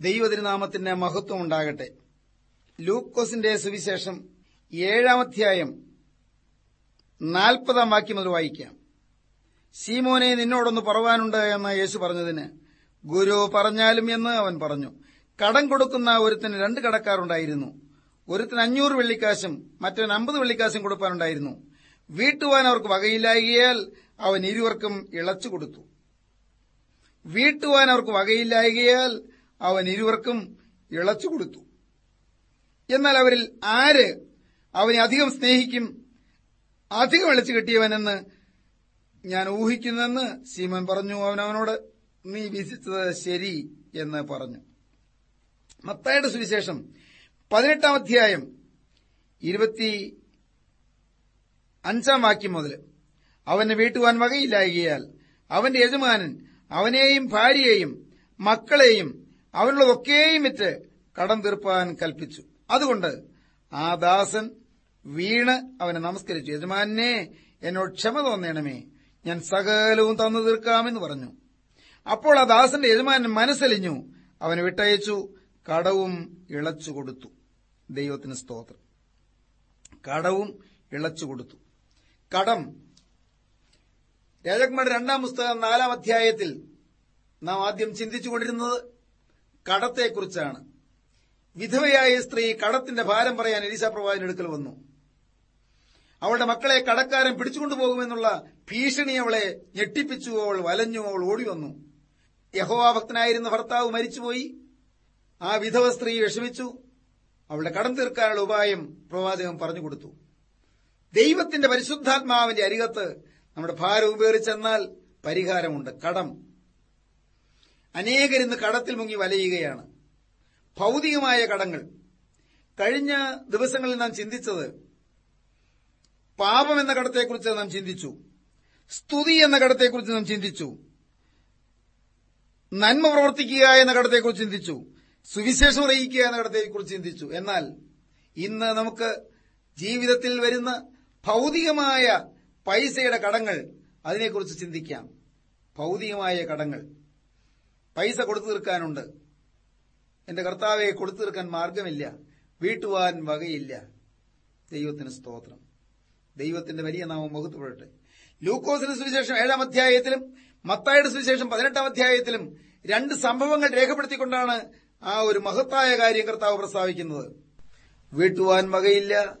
ദൈവതിരുനാമത്തിന് മഹത്വം ഉണ്ടാകട്ടെ. ലൂക്കോസിന്റെ സുവിശേഷം ഏഴാം അധ്യായം നാൽപ്പതാം വാക്യം മുതൽ വായിക്കാം. സീമോനെ നിന്നോടൊന്ന് പറവാനുണ്ട് എന്ന് യേശു പറഞ്ഞതിന് ഗുരു പറഞ്ഞാലും എന്ന് അവൻ പറഞ്ഞു. കടം കൊടുക്കുന്ന ഒരുത്തിന് രണ്ട് കടക്കാരുണ്ടായിരുന്നു. ഒരുത്തിന് അഞ്ഞൂറ് വെള്ളിക്കാശും മറ്റവൻ അമ്പത് വെള്ളിക്കാശും കൊടുക്കാനുണ്ടായിരുന്നു വീട്ടുവാൻ അവർക്ക് വകയില്ലായകയാൽ അവൻ ഇരുവർക്കും ഇളച്ചു കൊടുത്തു. വീട്ടുവാൻ അവർക്ക് വകയില്ലായകയാൽ അവൻ ഇരുവർക്കും ഇളച്ചു കൊടുത്തു. എന്നാൽ അവരിൽ ആര് അവനെ അധികം സ്നേഹിക്കും അധികം ഇളച്ചു കെട്ടിയവനെന്ന് ഞാൻ ഊഹിക്കുന്നെന്ന് സീമൻ പറഞ്ഞു. അവൻ അവനോട് നീ വിധിച്ചത് ശരി എന്ന് പറഞ്ഞു. മത്തായുടെ സുവിശേഷം പതിനെട്ടാം അധ്യായം ഇരുപത്തി അഞ്ചാം വാക്യം മുതൽ അവന് വീട്ടുവാൻ വകയില്ലായകയാൽ അവന്റെ യജമാനൻ അവനെയും ഭാര്യയെയും മക്കളെയും അവനുള്ളതൊക്കെയും വിറ്റ് കടം തീർപ്പാൻ കൽപ്പിച്ചു. അതുകൊണ്ട് ആ ദാസൻ വീണ് അവനെ നമസ്കരിച്ചു. യജമാനെ എന്നോട് ക്ഷമ തോന്നേണമേ. ഞാൻ സകലവും തന്നു തീർക്കാമെന്ന് പറഞ്ഞു. അപ്പോൾ ആ ദാസന്റെ യജമാനൻ മനസ്സലിഞ്ഞു. അവന് വിട്ടയച്ചു. കടവും ഇളച്ചു കൊടുത്തു. ദൈവത്തിന് സ്തോത്രം. കടവും ഇളച്ചു കൊടുത്തു. കടം. രാജകുമാരുടെ രണ്ടാം പുസ്തകം നാലാം അധ്യായത്തിൽ നാം ആദ്യം ചിന്തിച്ചുകൊണ്ടിരുന്നത് കടത്തെക്കുറിച്ചാണ്. വിധവയായ സ്ത്രീ കടത്തിന്റെ ഭാരം പറയാൻ എലിസ പ്രവാചകൻ എടുക്കൽ വന്നു. അവളുടെ മക്കളെ കടക്കാരൻ പിടിച്ചുകൊണ്ടുപോകുമെന്നുള്ള ഭീഷണി അവളെ ഞെട്ടിപ്പിച്ചു അവൾ വലഞ്ഞു അവൾ ഓടി വന്നു. യഹോവാഭക്തനായിരുന്ന ഭർത്താവ് മരിച്ചുപോയി. ആ വിധവ സ്ത്രീ വിഷമിച്ചു. അവളുടെ കടം തീർക്കാനുള്ള ഉപായം പ്രവാചകൻ പറഞ്ഞു കൊടുത്തു. ദൈവത്തിന്റെ പരിശുദ്ധാത്മാവിന്റെ അരികത്ത് നമ്മുടെ ഭാരം ഉപയോഗിച്ചെന്നാൽ പരിഹാരമുണ്ട്. കടം. അനേകരിന്ന് കടത്തിൽ മുങ്ങി വലയുകയാണ്. ഭൗതികമായ കടങ്ങൾ. കഴിഞ്ഞ ദിവസങ്ങളിൽ നാം ചിന്തിച്ചത് പാപം എന്ന കടത്തെക്കുറിച്ച് നാം ചിന്തിച്ചു. സ്തുതി എന്ന കടത്തെക്കുറിച്ച് നാം ചിന്തിച്ചു. നന്മ പ്രവർത്തിക്കുക എന്ന കടത്തെക്കുറിച്ച് ചിന്തിച്ചു. സുവിശേഷം അറിയിക്കുക എന്ന കടത്തെക്കുറിച്ച് ചിന്തിച്ചു. എന്നാൽ ഇന്ന് നമുക്ക് ജീവിതത്തിൽ വരുന്ന ഭൗതികമായ പൈസയുടെ കടങ്ങൾ അതിനെക്കുറിച്ച് ചിന്തിക്കാം. ഭൗതികമായ കടങ്ങൾ. പൈസ കൊടുത്തു തീർക്കാനുണ്ട്. എന്റെ കർത്താവെ കൊടുത്തു തീർക്കാൻ മാർഗമില്ല. വീട്ടുവാൻ വകയില്ല. ദൈവത്തിന് സ്തോത്രം. ദൈവത്തിന്റെ വലിയ നാമം മുഖത്തുപെടട്ടെ ലൂക്കോസിന് സുവിശേഷം ഏഴാം അധ്യായത്തിലും മത്തായുടെ സുവിശേഷം പതിനെട്ടാം അധ്യായത്തിലും രണ്ട് സംഭവങ്ങൾ രേഖപ്പെടുത്തിക്കൊണ്ടാണ് ആ ഒരു മഹത്തായ കാര്യം കർത്താവ് പ്രസ്താവിക്കുന്നത്. വീട്ടുവാൻ വകയില്ല.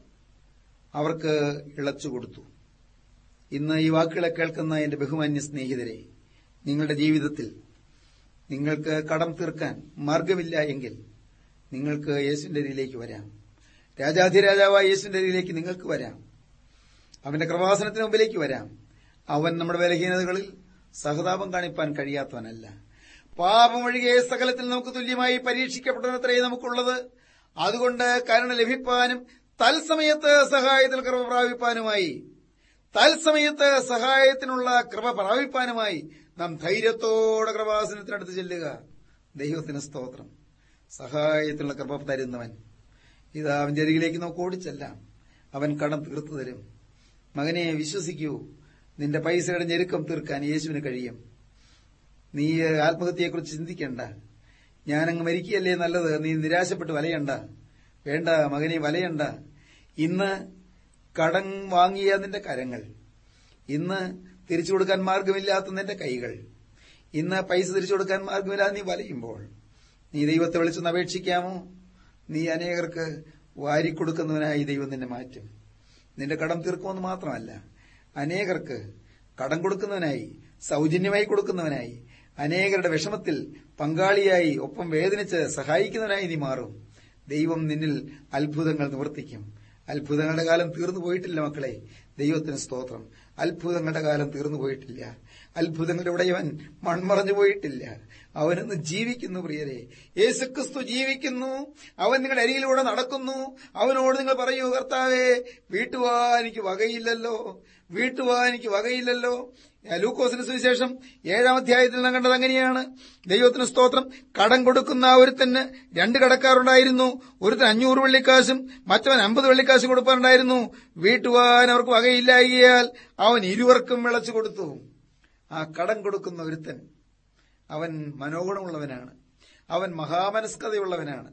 അവർക്ക് ഇളച്ചു കൊടുത്തു. ഇന്ന് ഈ വാക്കുകളെ കേൾക്കുന്ന എന്റെ ബഹുമാന്യ സ്നേഹിതരെ നിങ്ങളുടെ ജീവിതത്തിൽ നിങ്ങൾക്ക് കടം തീർക്കാൻ മാർഗമില്ല എങ്കിൽ നിങ്ങൾക്ക് യേശുവിന്റെ അരിയിലേക്ക് വരാം. രാജാധിരാജാവായ യേശുവിന്റെ അരിയിലേക്ക് നിങ്ങൾക്ക് വരാം. അവന്റെ കൃപാസനത്തിന് മുമ്പിലേക്ക് വരാം. അവൻ നമ്മുടെ ബലഹീനതകളിൽ സഹതാപം കാണിപ്പാൻ കഴിയാത്തവനല്ല. പാപം ഒഴികെ സകലത്തിൽ നമുക്ക് തുല്യമായി പരീക്ഷിക്കപ്പെട്ടത്രേ നമുക്കുള്ളത്. അതുകൊണ്ട് കരുണ ലഭിപ്പാനും തത്സമയത്ത് സഹായത്തിൽ കൃപ പ്രാപിപ്പാനുമായി തത്സമയത്ത് സഹായത്തിനുള്ള കൃപ പ്രാപിപ്പാനുമായി നാം ധൈര്യത്തോടെ കൃപാസനത്തിനടുത്ത് ചെല്ലുക. ദൈവത്തിന് സ്തോത്രം. സഹായത്തിനുള്ള കൃപ തരുന്നവൻ. ഇത് അവന്റെ അരികിലേക്ക് നമുക്ക് ഓടിച്ചെല്ലാം. അവൻ കടം തീർത്തു തരും. മകനെ വിശ്വസിക്കൂ. നിന്റെ പൈസയുടെ ഞെരുക്കം തീർക്കാൻ യേശുവിന് കഴിയും. നീ ആത്മഹത്യയെക്കുറിച്ച് ചിന്തിക്കേണ്ട. ഞാനങ്ങ് മരിക്കുകയല്ലേ നല്ലത്? നീ നിരാശപ്പെട്ട് വലയണ്ട. വേണ്ട മകനെ വലയണ്ട. ഇന്ന് കടം വാങ്ങിയ നിന്റെ കരങ്ങൾ. ഇന്ന് തിരിച്ചു കൊടുക്കാൻ മാർഗമില്ലാത്ത നിന്റെ കൈകൾ. ഇന്ന് പൈസ തിരിച്ചു കൊടുക്കാൻ മാർഗമില്ലാതെ നീ വലയുമ്പോൾ നീ ദൈവത്തെ വിളിച്ചൊന്ന് അപേക്ഷിക്കാമോ? നീ അനേകർക്ക് വാരിക്കൊടുക്കുന്നവനായി ദൈവം നിന്നെ മാറ്റും. നിന്റെ കടം തീർക്കുമെന്ന് മാത്രമല്ല അനേകർക്ക് കടം കൊടുക്കുന്നവനായി സൗജന്യമായി കൊടുക്കുന്നവനായി അനേകരുടെ വിഷമത്തിൽ പങ്കാളിയായി ഒപ്പം വേദനിച്ച് സഹായിക്കുന്നവനായി നീ മാറും. ദൈവം നിന്നിൽ അത്ഭുതങ്ങൾ നിവർത്തിക്കും. അത്ഭുതങ്ങളുടെ കാലം തീർന്നു പോയിട്ടില്ല മക്കളെ. ദൈവത്തിന് സ്തോത്രം. അത്ഭുതങ്ങളുടെ കാലം തീർന്നു പോയിട്ടില്ല. അത്ഭുതങ്ങളുടെ ഉടയവൻ മൺമറഞ്ഞു പോയിട്ടില്ല. അവനൊന്ന് ജീവിക്കുന്നു പ്രിയരെ. യേശുക്രിസ്തു ജീവിക്കുന്നു. അവൻ നിങ്ങളുടെ അരിയിലൂടെ നടക്കുന്നു. അവനോട് നിങ്ങൾ പറയൂ കർത്താവേ വീട്ടുവാ എനിക്ക് വകയില്ലല്ലോ. വീട്ടുവാ എനിക്ക് വകയില്ലല്ലോ. ലൂക്കോസിന് സുവിശേഷം ഏഴാം അധ്യായത്തിൽ നാം കണ്ടത് അങ്ങനെയാണ്. ദൈവത്തിന് സ്തോത്രം. കടം കൊടുക്കുന്ന ഒരുത്തന് രണ്ട് കടക്കാരുണ്ടായിരുന്നു. ഒരുത്തൻ അഞ്ഞൂറ് വെള്ളിക്കാശും മറ്റവൻ അമ്പത് വെള്ളിക്കാശും കൊടുക്കാറുണ്ടായിരുന്നു വീട്ടുവാൻ അവർക്ക് വകയില്ലായികയാൽ അവൻ ഇരുവർക്കും വിളച്ചു കൊടുത്തു. ആ കടം കൊടുക്കുന്ന ഒരുത്തൻ അവൻ മനോഗുണമുള്ളവനാണ്. അവൻ മഹാമനസ്കതയുള്ളവനാണ്.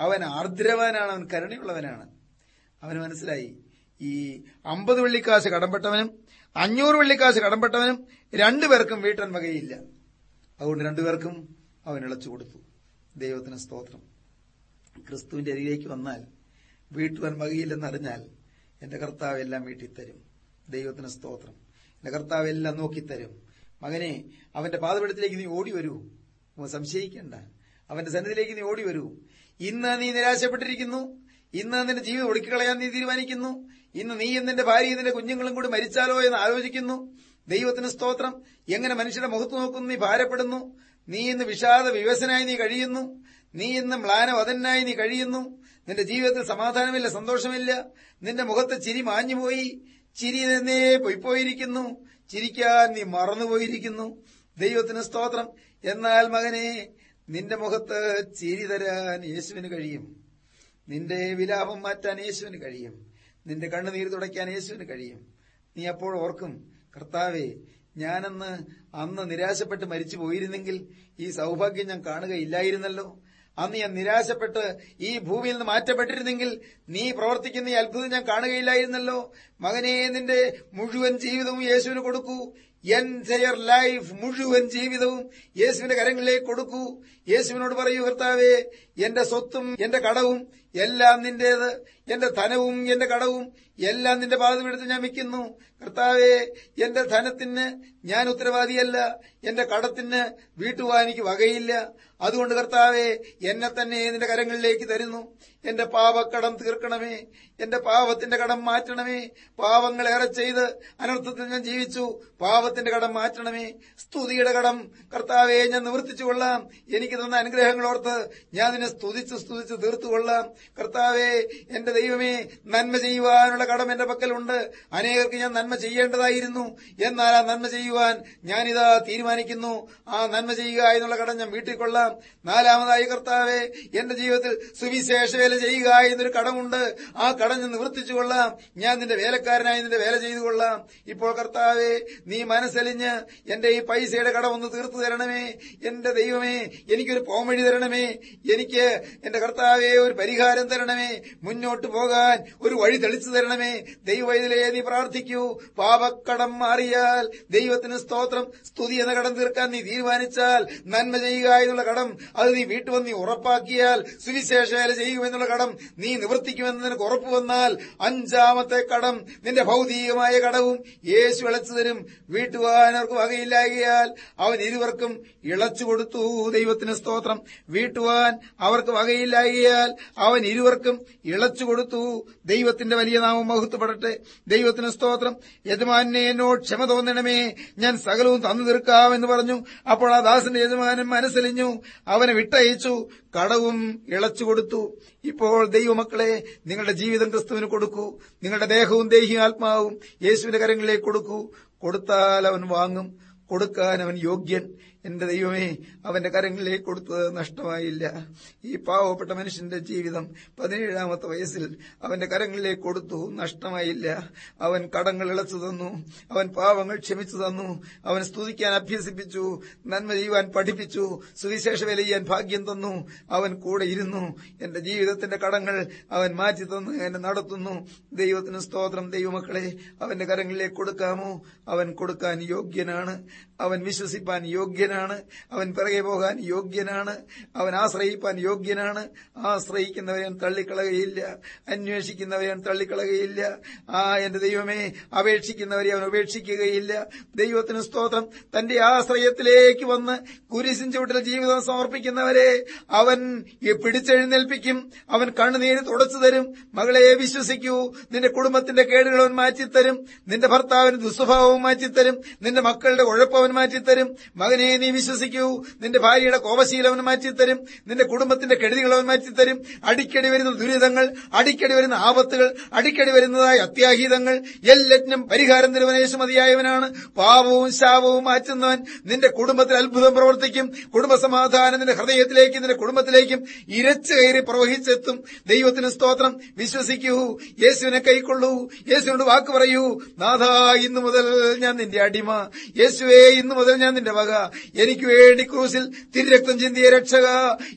അവൻ ആർദ്രവാനാണ്. അവൻ കരുണയുള്ളവനാണ്. അവന് മനസ്സിലായി. ഈ അമ്പത് വെള്ളിക്കാശ് കടംപെട്ടവനും അഞ്ഞൂറ് വെള്ളിക്കാശ് കടംപെട്ടവനും രണ്ടുപേർക്കും വീട്ടൻ വകയില്ല. അതുകൊണ്ട് രണ്ടുപേർക്കും അവൻ ഇളച്ചു കൊടുത്തു. ദൈവത്തിന് സ്തോത്രം. ക്രിസ്തുവിന്റെ അരികിലേക്ക് വന്നാൽ വീട്ടുവാൻ വകയില്ലെന്നറിഞ്ഞാൽ എന്റെ കർത്താവ് എല്ലാം വീട്ടിൽ തരും ദൈവത്തിന് സ്തോത്രം. എന്റെ കർത്താവ് എല്ലാം നോക്കിത്തരും. മകനെ അവന്റെ പാതപീഠത്തിലേക്ക് നീ ഓടി വരൂ. സംശയിക്കണ്ട. അവന്റെ സന്നിധിയിലേക്ക് നീ ഓടി വരൂ. ഇന്ന് നീ നിരാശപ്പെട്ടിരിക്കുന്നു. ഇന്ന് നിന്റെ ജീവിതം ഒടുക്കിക്കളയാൻ നീ തീരുമാനിക്കുന്നു. ഇന്ന് നീയും നിന്റെ ഭാര്യയും നിന്റെ കുഞ്ഞുങ്ങളും കൂടി മരിച്ചാലോ എന്ന് ആലോചിക്കുന്നു? ദൈവത്തിന് സ്തോത്രം. എങ്ങനെ മനുഷ്യരുടെ മുഖത്ത് നോക്കുന്നു നീ ഭാരപ്പെടുന്നു. നീ ഇന്ന് വിഷാദ വിവസനായി നീ കഴിയുന്നു. നീ ഇന്ന് മ്ലാനവതനായി നീ കഴിയുന്നു. നിന്റെ ജീവിതത്തിൽ സമാധാനമില്ല സന്തോഷമില്ല. നിന്റെ മുഖത്ത് ചിരി മാഞ്ഞുപോയി. ചിരി നിന്നേ പൊയ്പോയിരിക്കുന്നു. ചിരിക്കാൻ നീ മറന്നുപോയിരിക്കുന്നു. ദൈവത്തിന് സ്തോത്രം. എന്നാൽ മകനെ നിന്റെ മുഖത്ത് ചിരി തരാൻ യേശുവിന് കഴിയും. നിന്റെ വിലാപം മാറ്റാൻ യേശുവിന് കഴിയും. നിന്റെ കണ്ണുനീര് തുടയ്ക്കാൻ യേശുവിന് കഴിയും. നീ അപ്പോൾ ഓർക്കും കർത്താവെ ഞാനന്ന് അന്ന് നിരാശപ്പെട്ട് മരിച്ചു പോയിരുന്നെങ്കിൽ ഈ സൗഭാഗ്യം ഞാൻ കാണുകയില്ലായിരുന്നല്ലോ. അന്ന് ഞാൻ നിരാശപ്പെട്ട് ഈ ഭൂമിയിൽ നിന്ന് മാറ്റപ്പെട്ടിരുന്നെങ്കിൽ നീ പ്രവർത്തിക്കുന്ന ഈ അത്ഭുതം ഞാൻ കാണുകയില്ലായിരുന്നല്ലോ. മകനെ നിന്റെ മുഴുവൻ ജീവിതവും യേശുവിന് കൊടുക്കൂ. എന്റയർ ലൈഫ് മുഴുവൻ ജീവിതവും യേശുവിന്റെ കരങ്ങളിലേക്ക് കൊടുക്കൂ. യേശുവിനോട് പറയൂ കർത്താവേ എന്റെ സ്വത്തും എന്റെ കടവും എല്ലാം നിന്റേത്. എന്റെ ധനവും എന്റെ കടവും എല്ലാം നിന്റെ പാദമെടുത്ത് ഞാൻ വിൽക്കുന്നു കർത്താവേ എന്റെ ധനത്തിന് ഞാൻ ഉത്തരവാദിയല്ല. എന്റെ കടത്തിന് വീട്ടുവാൻ എനിക്ക് വകയില്ല. അതുകൊണ്ട് കർത്താവെ എന്നെ തന്നെ നിന്റെ കരങ്ങളിലേക്ക് തരുന്നു. എന്റെ പാപക്കടം തീർക്കണമേ. എന്റെ പാവത്തിന്റെ കടം മാറ്റണമേ. പാവങ്ങളേറെ ചെയ്ത് അനർത്ഥത്തിൽ ഞാൻ ജീവിച്ചു. പാവത്തിന്റെ കടം മാറ്റണമേ. സ്തുതിയുടെ കടം കർത്താവെ ഞാൻ നിവർത്തിച്ചു കൊള്ളാം. എനിക്ക് തന്ന അനുഗ്രഹങ്ങൾ ഓർത്ത് ഞാൻ നിന്നെ സ്തുതിച്ച് സ്തുതിച്ച് തീർത്തുകൊള്ളാം കർത്താവേ എന്റെ ദൈവമേ നന്മ ചെയ്യുവാനുള്ള കടം എന്റെ പക്കലുണ്ട്. അനേകർക്ക് ഞാൻ നന്മ ചെയ്യേണ്ടതായിരുന്നു. എന്നാൽ ആ നന്മ ചെയ്യുവാൻ ഞാനിതാ തീരുമാനിക്കുന്നു. ആ നന്മ ചെയ്യുക എന്നുള്ള കടം ഞാൻ വീട്ടിൽ കൊള്ളാം. നാലാമതായി കർത്താവെ എന്റെ ജീവിതത്തിൽ സുവിശേഷ വേല ചെയ്യുക എന്നൊരു കടമുണ്ട്. ആ കടം ഞാൻ നിവർത്തിച്ചു കൊള്ളാം. ഞാൻ നിന്റെ വേലക്കാരനായി നിന്റെ വേല ചെയ്തു കൊള്ളാം. ഇപ്പോൾ കർത്താവെ നീ മനസ്സലിഞ്ഞ് എന്റെ ഈ പൈസയുടെ കടം ഒന്ന് തീർത്തു തരണമേ. എന്റെ ദൈവമേ എനിക്കൊരു പോംവഴി തരണമേ. എനിക്ക് എന്റെ കർത്താവെ ഒരു പരിഹാരം തരണമേ. മുന്നോട്ട് പോകാൻ ഒരു വഴി തെളിച്ചു തരണമേ. ദൈവവൈദ്യലേ നീ പ്രാർത്ഥിക്കൂ. പാപക്കടം മാറിയാൽ ദൈവത്തിന് സ്തോത്രം. സ്തുതി എന്ന കടം തീർക്കാൻ നീ തീരുമാനിച്ചാൽ നന്മ ചെയ്യുക എന്നുള്ള കടം അത് നീ വീട്ടുവന്ന് നീ ഉറപ്പാക്കിയാൽ സുവിശേഷം ചെയ്യുമെന്നുള്ള കടം നീ നിവർത്തിക്കുമെന്ന് നിനക്ക് വന്നാൽ അഞ്ചാമത്തെ കടം നിന്റെ ഭൗതികമായ കടവും യേശു ഇളച്ചു തരും. വീട്ടുവാനവർക്ക് വകയില്ലായകയാൽ അവൻ ഇരുവർക്കും ഇളച്ചു കൊടുത്തു. ദൈവത്തിന് സ്തോത്രം. വീട്ടുവാൻ അവർക്ക് വകയില്ലായാൽ അവൻ ഇരുവർക്കും ഇളച്ചു കൊടുത്തു. ദൈവത്തിന്റെ വലിയ നാമം മഹത്വപ്പെടട്ടെ. ദൈവത്തിന് സ്തോത്രം. യജമാനെ എന്നോട് ക്ഷമ തോന്നണമേ. ഞാൻ സകലവും തന്നു തീർക്കാമെന്ന് പറഞ്ഞു. അപ്പോൾ ആ ദാസന്റെ യജമാനൻ മനസ്സലിഞ്ഞു. അവനെ വിട്ടയച്ചു. കടവും ഇളച്ചു കൊടുത്തു. ഇപ്പോൾ ദൈവമക്കളെ നിങ്ങളുടെ ജീവിതം ക്രിസ്തുവിന് കൊടുക്കൂ. നിങ്ങളുടെ ദേഹവും ദേഹിയും ആത്മാവും യേശുവിന്റെ കരങ്ങളിലേക്ക് കൊടുക്കൂ. കൊടുത്താൽ അവൻ വാങ്ങും. കൊടുക്കാൻ അവൻ യോഗ്യൻ. എന്റെ ദൈവമേ അവന്റെ കരങ്ങളിലേക്ക് കൊടുത്തത് നഷ്ടമായില്ല. ഈ പാവപ്പെട്ട മനുഷ്യന്റെ ജീവിതം പതിനേഴാമത്തെ വയസ്സിൽ അവന്റെ കരങ്ങളിലേക്ക് കൊടുത്തു നഷ്ടമായില്ല. അവൻ കടങ്ങൾ ഇളച്ചു തന്നു അവൻ പാവങ്ങൾ ക്ഷമിച്ചു തന്നു അവൻ സ്തുതിക്കാൻ അഭ്യസിപ്പിച്ചു നന്മ ചെയ്യുവാൻ പഠിപ്പിച്ചു സുവിശേഷ വില ചെയ്യാൻ ഭാഗ്യം തന്നു അവൻ കൂടെ ഇരുന്നു. എന്റെ ജീവിതത്തിന്റെ കടങ്ങൾ അവൻ മാറ്റി തന്നു എന്നെ നടത്തുന്നു. ദൈവത്തിന് സ്തോത്രം. ദൈവമക്കളെ അവന്റെ കരങ്ങളിലേക്ക് കൊടുക്കാമോ? അവൻ കൊടുക്കാൻ യോഗ്യനാണ്. അവൻ വിശ്വസിപ്പാൻ യോഗ്യനാണ്. അവൻ പിറകെ പോകാൻ യോഗ്യനാണ്. അവൻ ആശ്രയിപ്പാൻ യോഗ്യനാണ്. ആശ്രയിക്കുന്നവരെ തള്ളിക്കളകയില്ല അന്വേഷിക്കുന്നവരെ തള്ളിക്കളകയില്ല ആ എന്റെ ദൈവമേ അപേക്ഷിക്കുന്നവരെ അവൻ ഉപേക്ഷിക്കുകയില്ല. ദൈവത്തിന് സ്തോത്രം. തന്റെ ആശ്രയത്തിലേക്ക് വന്ന് കുരിശിൻ ചുവട്ടിൽ ജീവിതം സമർപ്പിക്കുന്നവരെ അവൻ പിടിച്ചെഴുന്നേൽപ്പിക്കും. അവൻ കണ്ണുനീര് തുടച്ചു തരും. മകളെ വിശ്വസിക്കൂ. നിന്റെ കുടുംബത്തിന്റെ കേടുകൾ അവൻ മാറ്റിത്തരും. നിന്റെ ഭർത്താവിന് ദുസ്വഭാവവും മാറ്റിത്തരും. നിന്റെ മക്കളുടെ ഉഴപ്പവൻ മാറ്റിത്തരും. മകനെ നീ വിശ്വസിക്കൂ. നിന്റെ ഭാര്യയുടെ കോപശീലം മാറ്റിത്തരും. നിന്റെ കുടുംബത്തിന്റെ കെടുതികൾ അവൻ മാറ്റിത്തരും. അടിക്കടി വരുന്ന ദുരിതങ്ങൾ അടിക്കടി വരുന്ന ആപത്തുകൾ അടിക്കടി വരുന്നതായ അത്യാഹിതങ്ങൾ എല്ലാറ്റിനും പരിഹാരം തരുവനേശു മതിയായവനാണ്. പാപവും ശാപവും മാറ്റുന്നവൻ നിന്റെ കുടുംബത്തിൽ അത്ഭുതം പ്രവർത്തിക്കും. കുടുംബസമാധാനം നിന്റെ ഹൃദയത്തിലേക്കും നിന്റെ കുടുംബത്തിലേക്കും ഇരച്ചു കയറി പ്രവഹിച്ചെത്തും. ദൈവത്തിന് സ്തോത്രം. വിശ്വസിക്കൂ. യേശുവിനെ കൈക്കൊള്ളൂ. യേശുവിനോട് വാക്ക് പറയൂ. നാഥ ഇന്നു മുതൽ ഞാൻ നിന്റെ അടിമ. യേശുവേ ഇന്നു മുതൽ ഞാൻ നിന്റെ വക എനിക്ക് വേണ്ടി ക്രൂസിൽ തിരുരക്തം ചിന്തിയ രക്ഷക.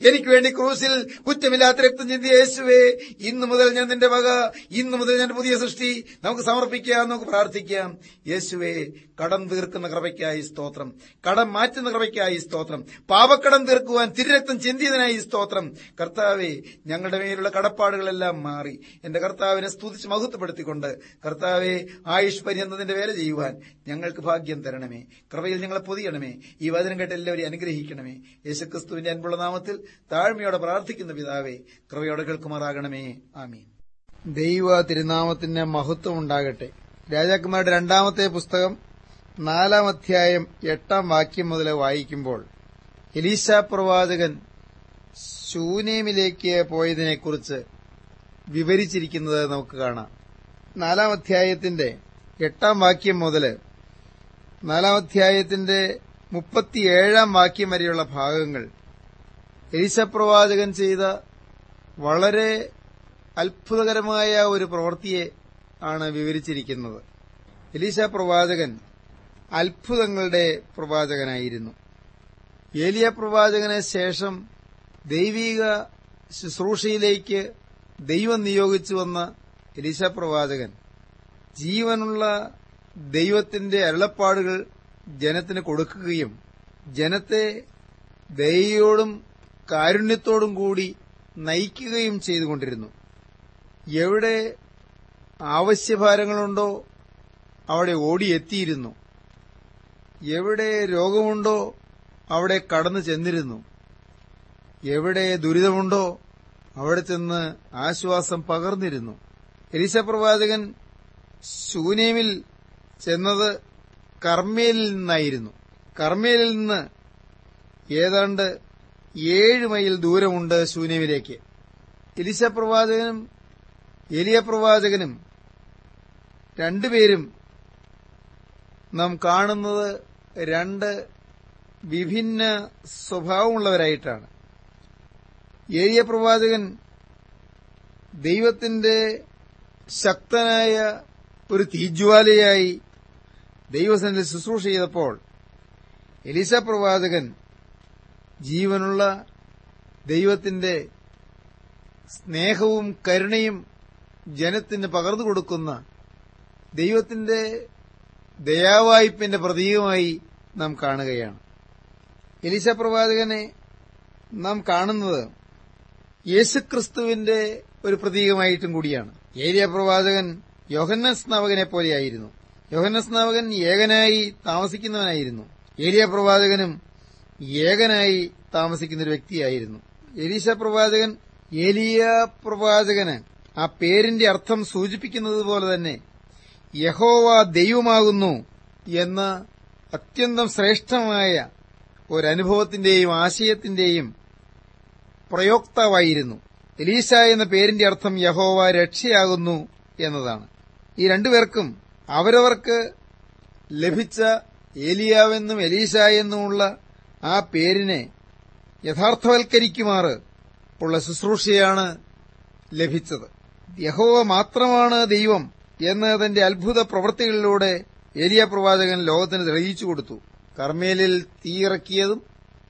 എനിക്ക് വേണ്ടി ക്രൂസിൽ കുറ്റമില്ലാത്ത രക്തം ചിന്തിയ യേശുവേ. ഇന്നു മുതൽ ഞാൻ നിന്റെ വക ഇന്നു മുതൽ ഞാൻ പുതിയ സൃഷ്ടി. നമുക്ക് സമർപ്പിക്കാം നമുക്ക് പ്രാർത്ഥിക്കാം. യേശുവേ കടം തീർക്കുന്ന കൃപയ്ക്കായി സ്തോത്രം. കടം മാറ്റുന്ന കൃപയ്ക്കായി സ്തോത്രം. പാപക്കടം തീർക്കുവാൻ തിരുരക്തം ചിന്തിയതിനായി സ്തോത്രം. കർത്താവെ ഞങ്ങളുടെ മേലുള്ള കടപ്പാടുകളെല്ലാം മാറി. എന്റെ കർത്താവിനെ സ്തുതിച്ച് മഹത്വപ്പെടുത്തിക്കൊണ്ട് കർത്താവെ ആയുഷ് പര്യന്തത്തിന്റെ വേല ചെയ്യുവാൻ ഞങ്ങൾക്ക് ഭാഗ്യം തരണമേ. കൃപയിൽ ഞങ്ങളെ പൊതിയണമേ. ഈ വചനം കേട്ട് എല്ലാവരെയും അനുഗ്രഹിക്കണമേ. യേശുക്രിസ്തുവിന്റെ അൻപുള്ള നാമത്തിൽ താഴ്മയോടെ പ്രാർത്ഥിക്കുന്ന പിതാവേ കൃപയോടെ കേൾക്കുമാറാകണമേ. ആമീൻ. ദൈവ തിരുനാമത്തിന്റെ മഹത്വം ഉണ്ടാകട്ടെ. രാജാക്കന്മാരുടെ രണ്ടാമത്തെ പുസ്തകം നാലാം അധ്യായം എട്ടാം വാക്യം മുതൽ വായിക്കുമ്പോൾ എലീശ പ്രവാചകൻ ശൂനേമിലേക്ക് പോയതിനെക്കുറിച്ച് വിവരിച്ചിരിക്കുന്നത് നമുക്ക് കാണാം. നാലാം അധ്യായത്തിന്റെ എട്ടാം വാക്യം മുതൽ നാലാം അധ്യായത്തിന്റെ മുപ്പത്തിയേഴാം വാക്യം വരെയുള്ള ഭാഗങ്ങൾ എലീശ പ്രവാചകൻ ചെയ്ത വളരെ അത്ഭുതകരമായ ഒരു പ്രവൃത്തിയെ ആണ് വിവരിച്ചിരിക്കുന്നത്. എലീശ പ്രവാചകൻ അത്ഭുതങ്ങളുടെ പ്രവാചകനായിരുന്നു. ഏലിയ പ്രവാചകന് ശേഷം ദൈവിക ശുശ്രൂഷയിലേക്ക് ദൈവം നിയോഗിച്ചു വന്ന എലീശ പ്രവാചകൻ ജീവനുള്ള ദൈവത്തിന്റെ അരുളപ്പാടുകൾ ജനത്തിന് കൊടുക്കുകയും ജനത്തെ ദയോടും കാരുണ്യത്തോടും കൂടി നയിക്കുകയും ചെയ്തുകൊണ്ടിരുന്നു. എവിടെ ആവശ്യഭാരങ്ങളുണ്ടോ അവിടെ ഓടിയെത്തിയിരുന്നു. എവിടെ രോഗമുണ്ടോ അവിടെ കടന്നു ചെന്നിരുന്നു. എവിടെ ദുരിതമുണ്ടോ അവിടെ ചെന്ന് ആശ്വാസം പകർന്നിരുന്നു. എലിസ പ്രവാചകൻ ശൂനേമിൽ ചെന്നത് കർമ്മേലിൽ നിന്നായിരുന്നു. കർമ്മേലിൽ നിന്ന് ഏതാണ്ട് ഏഴ് മൈൽ ദൂരമുണ്ട് ശൂന്യമിലേക്ക് എലിശ പ്രവാചകനും എലിയ പ്രവാചകനും രണ്ടുപേരും നാം കാണുന്നത് രണ്ട് വിഭിന്ന സ്വഭാവമുള്ളവരായിട്ടാണ്. ഏലിയ പ്രവാചകൻ ദൈവത്തിന്റെ ശക്തനായ ഒരു തീജ്വാലയായി ദൈവസന്നിധി ശുശ്രൂഷ ചെയ്തപ്പോൾ എലിസ പ്രവാചകൻ ജീവനുള്ള ദൈവത്തിന്റെ സ്നേഹവും കരുണയും ജനത്തിന് പകർന്നു കൊടുക്കുന്ന ദൈവത്തിന്റെ ദയാവായ്പിന്റെ പ്രതീകമായി നാം കാണുകയാണ്. എലിസ പ്രവാചകനെ നാം കാണുന്നത് യേശുക്രിസ്തുവിന്റെ ഒരു പ്രതീകമായിട്ടും കൂടിയാണ്. ഏരിയ പ്രവാചകൻ യോഹന്നസ് സ്നാവകനെ പോലെയായിരുന്നു യോഹന്നസ് സ്നാവകൻ ഏകനായി താമസിക്കുന്നവനായിരുന്നു. ഏലിയ പ്രവാചകനും ഏകനായി താമസിക്കുന്ന ഒരു വ്യക്തിയായിരുന്നു. എലീശ പ്രവാചകൻ ഏലിയ പ്രവാചകന് ആ പേരിന്റെ അർത്ഥം സൂചിപ്പിക്കുന്നത് പോലെ തന്നെ യഹോവ ദൈവമാകുന്നു എന്ന അത്യന്തം ശ്രേഷ്ഠമായ ഒരനുഭവത്തിന്റെയും ആശയത്തിന്റെയും പ്രയോക്താവായിരുന്നു. എലീശ എന്ന പേരിന്റെ അർത്ഥം യഹോവ രക്ഷയാകുന്നു എന്നതാണ്. ഈ രണ്ടുപേർക്കും അവരവർക്ക് ലഭിച്ച ഏലിയാവെന്നും എലീശ എന്നുമുള്ള ആ പേരിനെ യഥാർത്ഥവൽക്കരിക്കുമാറ് ഉള്ള ശുശ്രൂഷയാണ് ലഭിച്ചത്. യഹോവ മാത്രമാണ് ദൈവം എന്ന് തന്റെ അത്ഭുത പ്രവൃത്തികളിലൂടെ ഏലിയ പ്രവാചകൻ ലോകത്തിന് തെളിയിച്ചു കൊടുത്തു. കർമ്മേലിൽ തീയിറക്കിയതും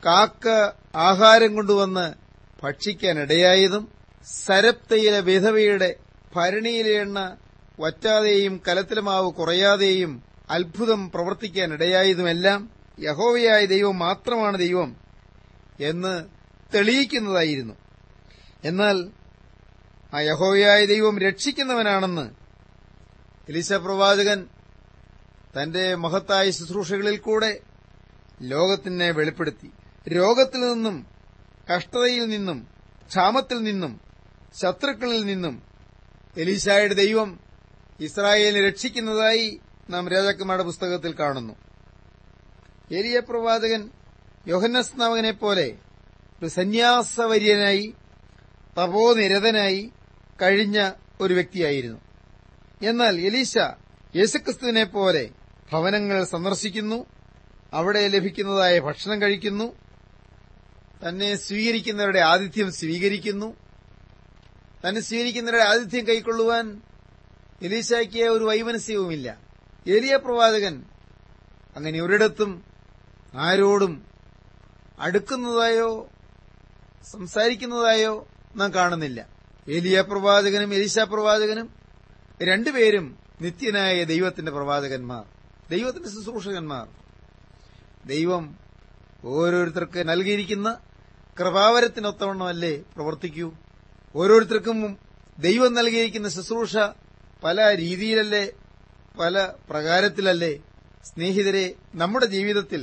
കാക്ക ആഹാരം കൊണ്ടുവന്ന് ഭക്ഷിക്കാനിടയായതും സരപ്തയിലെ വിധവയുടെ ഭരണിയിലെ എണ്ണ വറ്റാതെയും കലത്തിലുമാവ് കുറയാതെയും അത്ഭുതം പ്രവർത്തിക്കാനിടയായതുമെല്ലാം യഹോവയായ ദൈവം മാത്രമാണ് ദൈവം എന്ന് തെളിയിക്കുന്നതായിരുന്നു. എന്നാൽ ആ യഹോവയായ ദൈവം രക്ഷിക്കുന്നവനാണെന്ന് എലിസ പ്രവാചകൻ തന്റെ മഹത്തായ ശുശ്രൂഷകളിൽ കൂടെ ലോകത്തിനെ വെളിപ്പെടുത്തി. രോഗത്തിൽ നിന്നും കഷ്ടതയിൽ നിന്നും ക്ഷാമത്തിൽ നിന്നും ശത്രുക്കളിൽ നിന്നും എലീശായുടെ ദൈവം ഇസ്രായേലിനെ രക്ഷിക്കുന്നതായി നാം രാജാക്കന്മാരുടെ പുസ്തകത്തിൽ കാണുന്നു. ഏലിയ പ്രവാചകൻ യോഹന്നസ് യോഹന്നസ്നാവകനെ പോലെ ഒരു സന്യാസവര്യനായി തപോനിരതനായി കഴിഞ്ഞ ഒരു വ്യക്തിയായിരുന്നു. എന്നാൽ എലീശ യേശുക്രിസ്തുവിനെ പോലെ ഭവനങ്ങൾ സന്ദർശിക്കുന്നു അവിടെ ലഭിക്കുന്നതായ ഭക്ഷണം കഴിക്കുന്നു തന്നെ സ്വീകരിക്കുന്നവരുടെ ആതിഥ്യം സ്വീകരിക്കുന്നു തന്നെ സ്വീകരിക്കുന്നവരുടെ ആതിഥ്യം കൈക്കൊള്ളുവാൻ എലീശയ്ക്ക് ഒരു വൈമനസ്യവുമില്ല. എലിയ പ്രവാചകൻ അങ്ങനെ ഒരിടത്തും ആരോടും അടുക്കുന്നതായോ സംസാരിക്കുന്നതായോ നാം കാണുന്നില്ല. എലിയ പ്രവാചകനും എലിശ പ്രവാചകനും രണ്ടുപേരും നിത്യനായ ദൈവത്തിന്റെ പ്രവാചകന്മാർ ദൈവത്തിന്റെ ശുശ്രൂഷകന്മാർ. ദൈവം ഓരോരുത്തർക്ക് നൽകിയിരിക്കുന്ന കൃപാവരത്തിനൊത്തവണ്ണമല്ലേ പ്രവർത്തിക്കൂ? ഓരോരുത്തർക്കും ദൈവം നൽകിയിരിക്കുന്ന ശുശ്രൂഷ പല രീതിയിലല്ലേ പല പ്രകാരത്തിലല്ലേ സ്നേഹിതരെ നമ്മുടെ ജീവിതത്തിൽ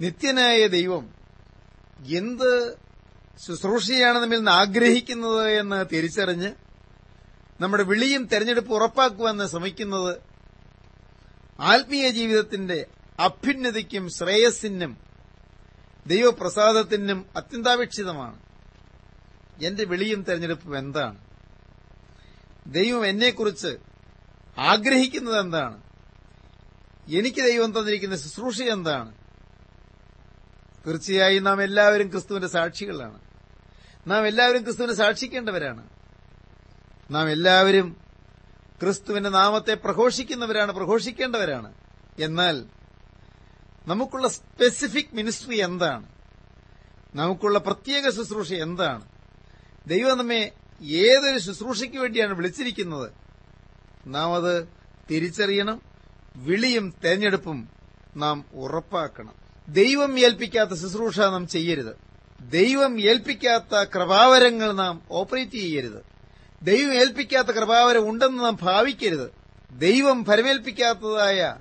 നിത്യനായ ദൈവം എന്ത് ശുശ്രൂഷയാണ് നമ്മിൽ നിന്ന് ആഗ്രഹിക്കുന്നത് എന്ന് തിരിച്ചറിഞ്ഞ് നമ്മുടെ വിളിയും തെരഞ്ഞെടുപ്പ് ഉറപ്പാക്കുവാൻ ശ്രമിക്കുന്നത് ആത്മീയ ജീവിതത്തിന്റെ അഭ്യുന്നതിക്കും ശ്രേയസ്സിനും ദൈവപ്രസാദത്തിനും അത്യന്താപേക്ഷിതമാണ്. എന്റെ വിളിയും തെരഞ്ഞെടുപ്പും എന്താണ്? ദൈവം എന്നെക്കുറിച്ച് ആഗ്രഹിക്കുന്നത് എന്താണ്? എനിക്ക് ദൈവം തന്നിരിക്കുന്ന ശുശ്രൂഷ എന്താണ്? തീർച്ചയായും നാം എല്ലാവരും ക്രിസ്തുവിന്റെ സാക്ഷികളാണ്. നാം എല്ലാവരും ക്രിസ്തുവിനെ സാക്ഷിക്കേണ്ടവരാണ്. നാം എല്ലാവരും ക്രിസ്തുവിന്റെ നാമത്തെ പ്രഘോഷിക്കുന്നവരാണ് പ്രഘോഷിക്കേണ്ടവരാണ്. എന്നാൽ നമുക്കുള്ള സ്പെസിഫിക് മിനിസ്ട്രി എന്താണ്? നമുക്കുള്ള പ്രത്യേക ശുശ്രൂഷ എന്താണ്? ദൈവം നമ്മെ ഏതൊരു ശുശ്രൂഷയ്ക്ക് വേണ്ടിയാണ് വിളിച്ചിരിക്കുന്നത്? നാം അത് തിരിച്ചറിയണം വിളിയും തെരഞ്ഞെടുപ്പും നാം ഉറപ്പാക്കണം. ദൈവം ഏൽപ്പിക്കാത്ത ശുശ്രൂഷ നാം ചെയ്യരുത്. ദൈവം ഏൽപ്പിക്കാത്ത കൃപാവരങ്ങൾ നാം ഓപ്പറേറ്റ് ചെയ്യരുത്. ദൈവം ഏൽപ്പിക്കാത്ത കൃപാവരം ഉണ്ടെന്ന് നാം ഭാവിക്കരുത്. ദൈവം ഫലമേൽപ്പിക്കാത്തതായ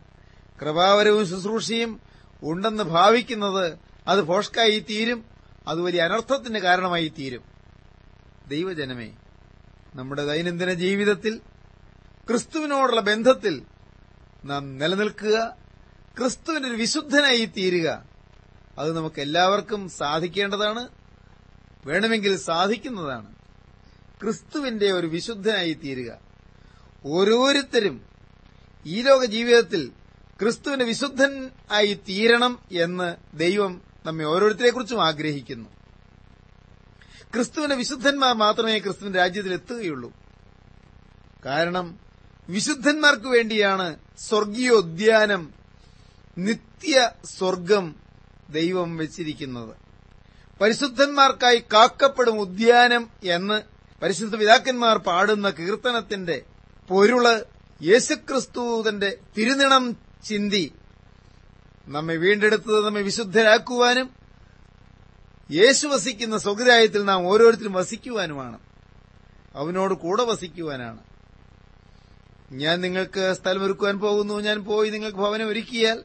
കൃപാവരവും ശുശ്രൂഷയും ഉണ്ടെന്ന് ഭാവിക്കുന്നത് അത് ഫോഷ്കായി തീരും അത് വലിയ അനർത്ഥത്തിന് കാരണമായി തീരും ദൈവജനമേ നമ്മുടെ ദൈനംദിന ജീവിതത്തിൽ ക്രിസ്തുവിനോടുള്ള ബന്ധത്തിൽ നാം നിലനിൽക്കുക ക്രിസ്തുവിന്റെ ഒരു വിശുദ്ധനായി തീരുക. അത് നമുക്ക് എല്ലാവർക്കും സാധിക്കേണ്ടതാണ് വേണമെങ്കിൽ സാധിക്കുന്നതാണ്. ക്രിസ്തുവിന്റെ ഒരു വിശുദ്ധനായി തീരുക. ഓരോരുത്തരും ഈ ലോക ജീവിതത്തിൽ ക്രിസ്തുവിന്റെ വിശുദ്ധൻ ആയി തീരണം എന്ന് ദൈവം നമ്മെ ഓരോരുത്തരെക്കുറിച്ചും ആഗ്രഹിക്കുന്നു. ക്രിസ്തുവിന്റെ വിശുദ്ധന്മാർ മാത്രമേ ക്രിസ്തുവിന്റെ രാജ്യത്തിൽ എത്തുകയുള്ളൂ. കാരണം വിശുദ്ധന്മാർക്ക് വേണ്ടിയാണ് സ്വർഗീയോദ്യാനം നിത്യ സ്വർഗം ദൈവം വെച്ചിരിക്കുന്നത്. പരിശുദ്ധന്മാർക്കായി കാക്കപ്പെടും ഉദ്യാനം എന്ന് പരിശുദ്ധ പിതാക്കന്മാർ പാടുന്ന കീർത്തനത്തിന്റെ പൊരുൾ യേശുക്രിസ്തുവിന്റെ തിരുനിണം ചിന്തി നമ്മെ വീണ്ടെടുത്തത് നമ്മെ വിശുദ്ധരാക്കുവാനും യേശു വസിക്കുന്ന സ്വഗ്രായത്തിൽ നാം ഓരോരുത്തരും വസിക്കുവാനുമാണ്. അവനോട് കൂടെ വസിക്കുവാനാണ്. ഞാൻ നിങ്ങൾക്ക് സ്ഥലമൊരുക്കുവാൻ പോകുന്നു. ഞാൻ പോയി നിങ്ങൾക്ക് ഭവനം ഒരുക്കിയാൽ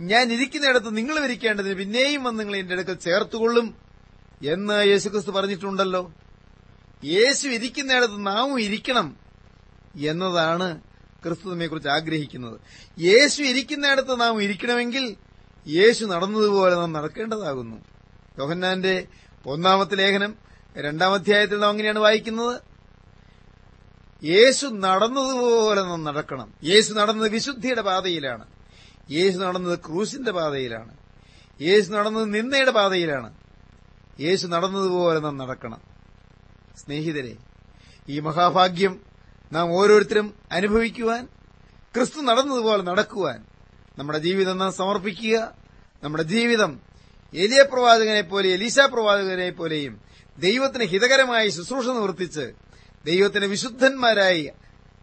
ഞാൻ ഇരിക്കുന്നിടത്ത് നിങ്ങൾ ഇരിക്കേണ്ടതിന് പിന്നെയും വന്ന് നിങ്ങൾ എന്റെ അടുക്കൽ ചേർത്തുകൊള്ളും എന്ന് യേശുക്രിസ്തു പറഞ്ഞിട്ടുണ്ടല്ലോ. യേശു ഇരിക്കുന്നിടത്ത് നാമും ഇരിക്കണം എന്നതാണ് ക്രിസ്തു നമ്മെക്കുറിച്ച് ആഗ്രഹിക്കുന്നത്. യേശു ഇരിക്കുന്നിടത്ത് നാം ഇരിക്കണമെങ്കിൽ യേശു നടന്നതുപോലെ നാം നടക്കേണ്ടതാകുന്നു. യോഹന്നാന്റെ ഒന്നാമത്തെ ലേഖനം രണ്ടാം അധ്യായത്തിൽ നാം അങ്ങനെയാണ് വായിക്കുന്നത്? യേശു നടന്നതുപോലെ നാം നടക്കണം. യേശു നടന്നത് വിശുദ്ധിയുടെ പാതയിലാണ്. യേശു നടന്നത് ക്രൂസിന്റെ പാതയിലാണ്. യേശു നടന്നത് നിന്ദയുടെ പാതയിലാണ്. യേശു നടന്നതുപോലെ നാം നടക്കണം. സ്നേഹിതരെ ഈ മഹാഭാഗ്യം നാം ഓരോരുത്തരും അനുഭവിക്കുവാൻ ക്രിസ്തു നടന്നതുപോലെ നടക്കുവാൻ നമ്മുടെ ജീവിതം നാം സമർപ്പിക്കുക നമ്മുടെ ജീവിതം എലിയ പ്രവാചകനെ പോലെ എലീശ പ്രവാചകനെ പോലെയും ദൈവത്തിന് ഹിതകരമായി ശുശ്രൂഷ നിവർത്തിച്ച് ദൈവത്തിന് വിശുദ്ധന്മാരായി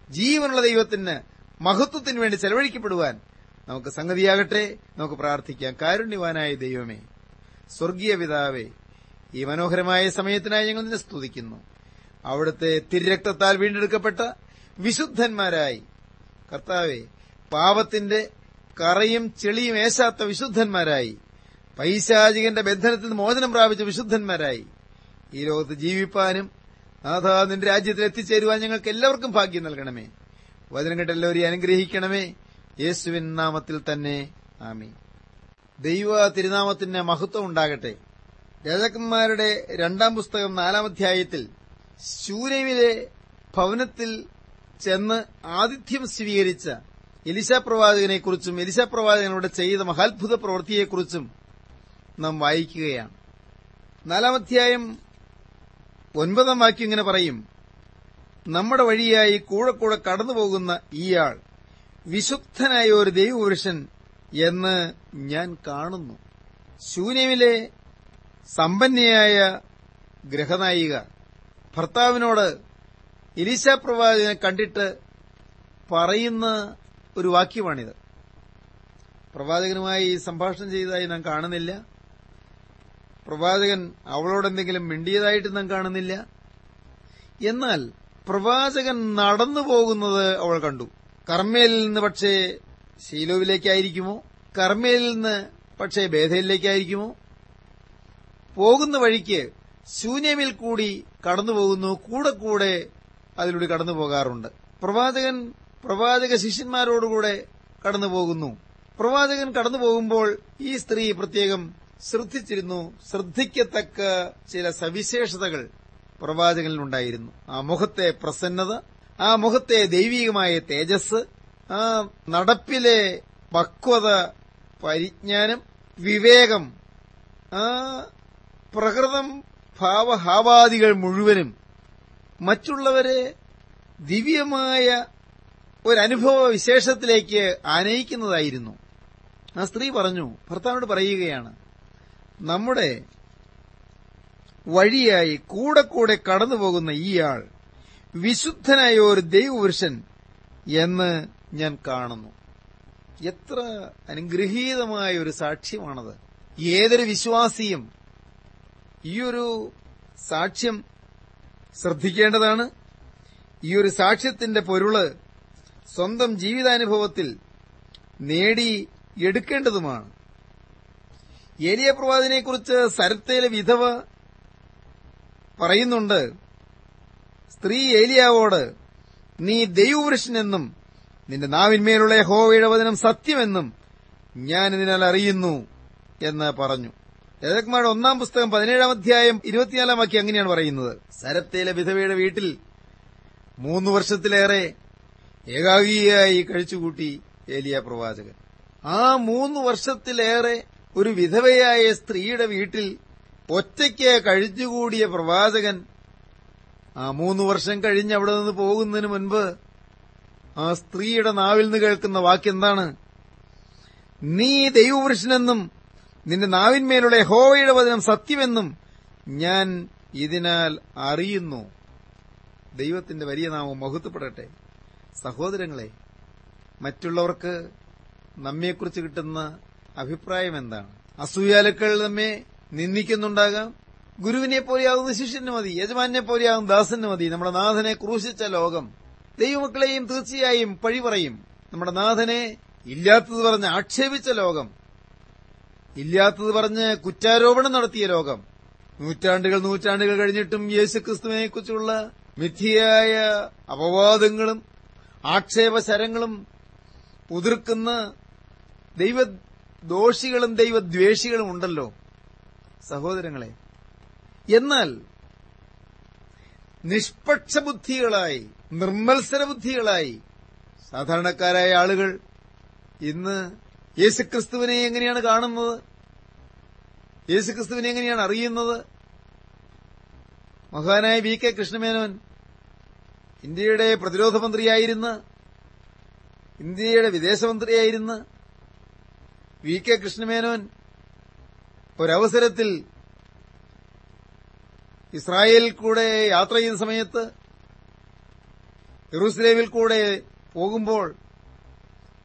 ജീവനുള്ള ദൈവത്തിന് മഹത്വത്തിന് വേണ്ടി ചെലവഴിക്കപ്പെടുവാൻ നമുക്ക് സംഗതിയാകട്ടെ. നമുക്ക് പ്രാർത്ഥിക്കാം. കാരുണ്യവാനായ ദൈവമേ സ്വർഗീയ പിതാവേ ഈ മനോഹരമായ സമയത്തിനായി ഞങ്ങൾ നിന്നെ സ്തുതിക്കുന്നു. അവിടുത്തെ തിരരക്തത്താൽ വീണ്ടെടുക്കപ്പെട്ട വിശുദ്ധന്മാരായി കർത്താവെ പാപത്തിന്റെ കറയും ചെളിയും ഏശാത്ത വിശുദ്ധന്മാരായി പൈശാചികന്റെ ബന്ധനത്തിൽ നിന്ന് മോചനം പ്രാപിച്ച വിശുദ്ധന്മാരായി. ഈ ലോകത്ത് ജീവിപ്പാനും നാഥ നിന്റെ രാജ്യത്തിൽ എത്തിച്ചേരുവാൻ ഞങ്ങൾക്ക് എല്ലാവർക്കും ഭാഗ്യം നൽകണമേ. വചനം കേട്ടെല്ലാവരെയും അനുഗ്രഹിക്കണമേ. യേശുവിൻ നാമത്തിൽ തന്നെ ആമീൻ. ദൈവ തിരുനാമത്തിന് മഹത്വം ഉണ്ടാകട്ടെ. രാജാക്കന്മാരുടെ രണ്ടാം പുസ്തകം നാലാം അധ്യായത്തിൽ ഭവനത്തിൽ ചെന്ന് ആതിഥ്യം സ്വീകരിച്ച എലിശ പ്രവാചകനെക്കുറിച്ചും എലിശ പ്രവാചകനോട് ചെയ്ത മഹാത്ഭുത പ്രവൃത്തിയെക്കുറിച്ചും നാം വായിക്കുകയാണ്. നാലാമധ്യായം ഒൻപതാം വാക്യം ഇങ്ങനെ പറയും നമ്മുടെ വഴിയായി കൂടെ കൂടെ കടന്നുപോകുന്ന ഇയാൾ വിശുദ്ധനായ ഒരു ദൈവപുരുഷൻ എന്ന് ഞാൻ കാണുന്നു. ശൂന്യമിലെ സമ്പന്നയായ ഗ്രഹനായിക ഭർത്താവിനോട് ഇലീശ പ്രവാചകനെ കണ്ടിട്ട് പറയുന്ന ഒരു വാക്യമാണിത്. പ്രവാചകനുമായി സംഭാഷണം ചെയ്തതായി നാം കാണുന്നില്ല. പ്രവാചകൻ അവളോടെന്തെങ്കിലും മിണ്ടിയതായിട്ട് നാം കാണുന്നില്ല? എന്നാൽ പ്രവാചകൻ നടന്നു പോകുന്നത് അവൾ കണ്ടു. കർമ്മേലിൽ നിന്ന് പക്ഷേ ശീലോവിലേക്കായിരിക്കുമോ? കർമ്മേലിൽ നിന്ന് പക്ഷേ ബേധയിലേക്കായിരിക്കുമോ പോകുന്ന വഴിക്ക് ശൂന്യമിൽ കൂടി കടന്നുപോകുന്നു കൂടെ കൂടെ അതിലൂടെ കടന്നു പോകാറുണ്ട്. പ്രവാചകൻ പ്രവാചക ശിഷ്യന്മാരോടുകൂടെ കടന്നുപോകുന്നു പ്രവാചകൻ കടന്നു പോകുമ്പോൾ ഈ സ്ത്രീ പ്രത്യേകം ശ്രദ്ധിച്ചിരുന്നു. ശ്രദ്ധിക്കത്തക്ക ചില സവിശേഷതകൾ പ്രവാചകനിലുണ്ടായിരുന്നു. ആ മുഖത്തെ പ്രസന്നത ആ മുഖത്തെ ദൈവികമായ തേജസ് ആ നടപ്പിലെ പക്വത പരിജ്ഞാനം വിവേകം ആ പ്രകൃതം ഭാവഹാവാദികൾ മുഴുവനും മറ്റുള്ളവരെ ദിവ്യമായ ഒരനുഭവ വിശേഷത്തിലേക്ക് ആനയിക്കുന്നതായിരുന്നു. ആ സ്ത്രീ പറഞ്ഞു ഭർത്താവിനോട് പറയുകയാണ് നമ്മുടെ വഴിയായി കൂടെ കൂടെ കടന്നുപോകുന്ന ഈയാൾ വിശുദ്ധനായ ഒരു ദൈവപുരുഷൻ എന്ന് ഞാൻ കാണുന്നു. എത്ര അനുഗ്രഹീതമായ ഒരു സാക്ഷ്യമാണത്. ഏതൊരു വിശ്വാസിയും ഈ ഒരു സാക്ഷ്യം ശ്രദ്ധിക്കേണ്ടതാണ്. ഈ ഒരു സാക്ഷ്യത്തിന്റെ പൊരുൾ സ്വന്തം ജീവിതാനുഭവത്തിൽ നേടി എടുക്കേണ്ടതുമാണ് ഏലിയ പ്രവാചനെക്കുറിച്ച് സരത്തേലെ വിധവ പറയുന്നുണ്ട് സ്ത്രീ ഏലിയാവോട് നീ ദൈവപുരുഷനെന്നും നിന്റെ നാവിന്മേലുള്ള ഹോവയുടെ വചനം സത്യമെന്നും ഞാൻ ഇതിനാൽ അറിയുന്നു എന്ന് പറഞ്ഞു. രജകുമാരുടെ ഒന്നാം പുസ്തകം പതിനേഴാം അധ്യായം ഇരുപത്തിനാലാം വാക്യം അങ്ങനെയാണ് പറയുന്നത്. സരത്തേലെ വിധവയുടെ വീട്ടിൽ മൂന്ന് വർഷത്തിലേറെ ഏകാഗിയായി കഴിച്ചുകൂട്ടി ഏലിയ പ്രവാചകൻ. ആ മൂന്ന് വർഷത്തിലേറെ ഒരു വിധവയായ സ്ത്രീയുടെ വീട്ടിൽ ഒറ്റയ്ക്ക് കഴിച്ചുകൂടിയ പ്രവാചകൻ ആ മൂന്ന് വർഷം കഴിഞ്ഞ് അവിടെ നിന്ന് പോകുന്നതിന് മുൻപ് ആ സ്ത്രീയുടെ നാവിൽ നിന്ന് കേൾക്കുന്ന വാക്കെന്താണ് നീ ദൈവപുരുഷനെന്നും നിന്റെ നാവിന്മേലുള്ള ഹോവയുടെ വചനം സത്യമെന്നും ഞാൻ ഇതിനാൽ അറിയുന്നു. ദൈവത്തിന്റെ വലിയ നാമം മഹത്വപ്പെടട്ടെ. സഹോദരങ്ങളെ മറ്റുള്ളവർക്ക് നമ്മെക്കുറിച്ച് കിട്ടുന്ന അഭിപ്രായം എന്താണ്? അസൂയാലുക്കൾ നമ്മെ നിന്ദിക്കുന്നുണ്ടാകാം. ഗുരുവിനെ പോലെയാകുന്ന ശിഷ്യന് മതി യജമാനെ പോലെയാകുന്ന ദാസന് മതി. നമ്മുടെ നാഥനെ ക്രൂശിച്ച ലോകം ദൈവമക്കളെയും തീർച്ചയായും പഴി പറയും. നമ്മുടെ നാഥനെ ഇല്ലാത്തത് പറഞ്ഞ് ആക്ഷേപിച്ച ലോകം ഇല്ലാത്തത് പറഞ്ഞ് കുറ്റാരോപണം നടത്തിയ ലോകം നൂറ്റാണ്ടുകൾ നൂറ്റാണ്ടുകൾ കഴിഞ്ഞിട്ടും യേശുക്രിസ്തുവിനെക്കുറിച്ചുള്ള മിഥിയായ അപവാദങ്ങളും ആക്ഷേപശരങ്ങളും ഉതിർക്കുന്ന ദൈവദോഷികളും ദൈവദ്വേഷികളും ഉണ്ടല്ലോ സഹോദരങ്ങളെ. എന്നാൽ നിഷ്പക്ഷ ബുദ്ധികളായി നിർമ്മത്സര ബുദ്ധികളായി സാധാരണക്കാരായ ആളുകൾ ഇന്ന് യേശുക്രിസ്തുവിനെ എങ്ങനെയാണ് കാണുന്നത്? യേശുക്രിസ്തുവിനെ എങ്ങനെയാണ് അറിയുന്നത്? മഹാനായ വി കെ കൃഷ്ണമേനോൻ ഇന്ത്യയുടെ പ്രതിരോധ മന്ത്രിയായിരുന്ന ഇന്ത്യയുടെ വിദേശമന്ത്രിയായിരുന്ന വി കെ കൃഷ്ണമേനോൻ ഒരവസരത്തിൽ ഇസ്രായേലിൽ കൂടെ യാത്ര ചെയ്യുന്ന സമയത്ത് യെറൂസലേമിൽ കൂടെ പോകുമ്പോൾ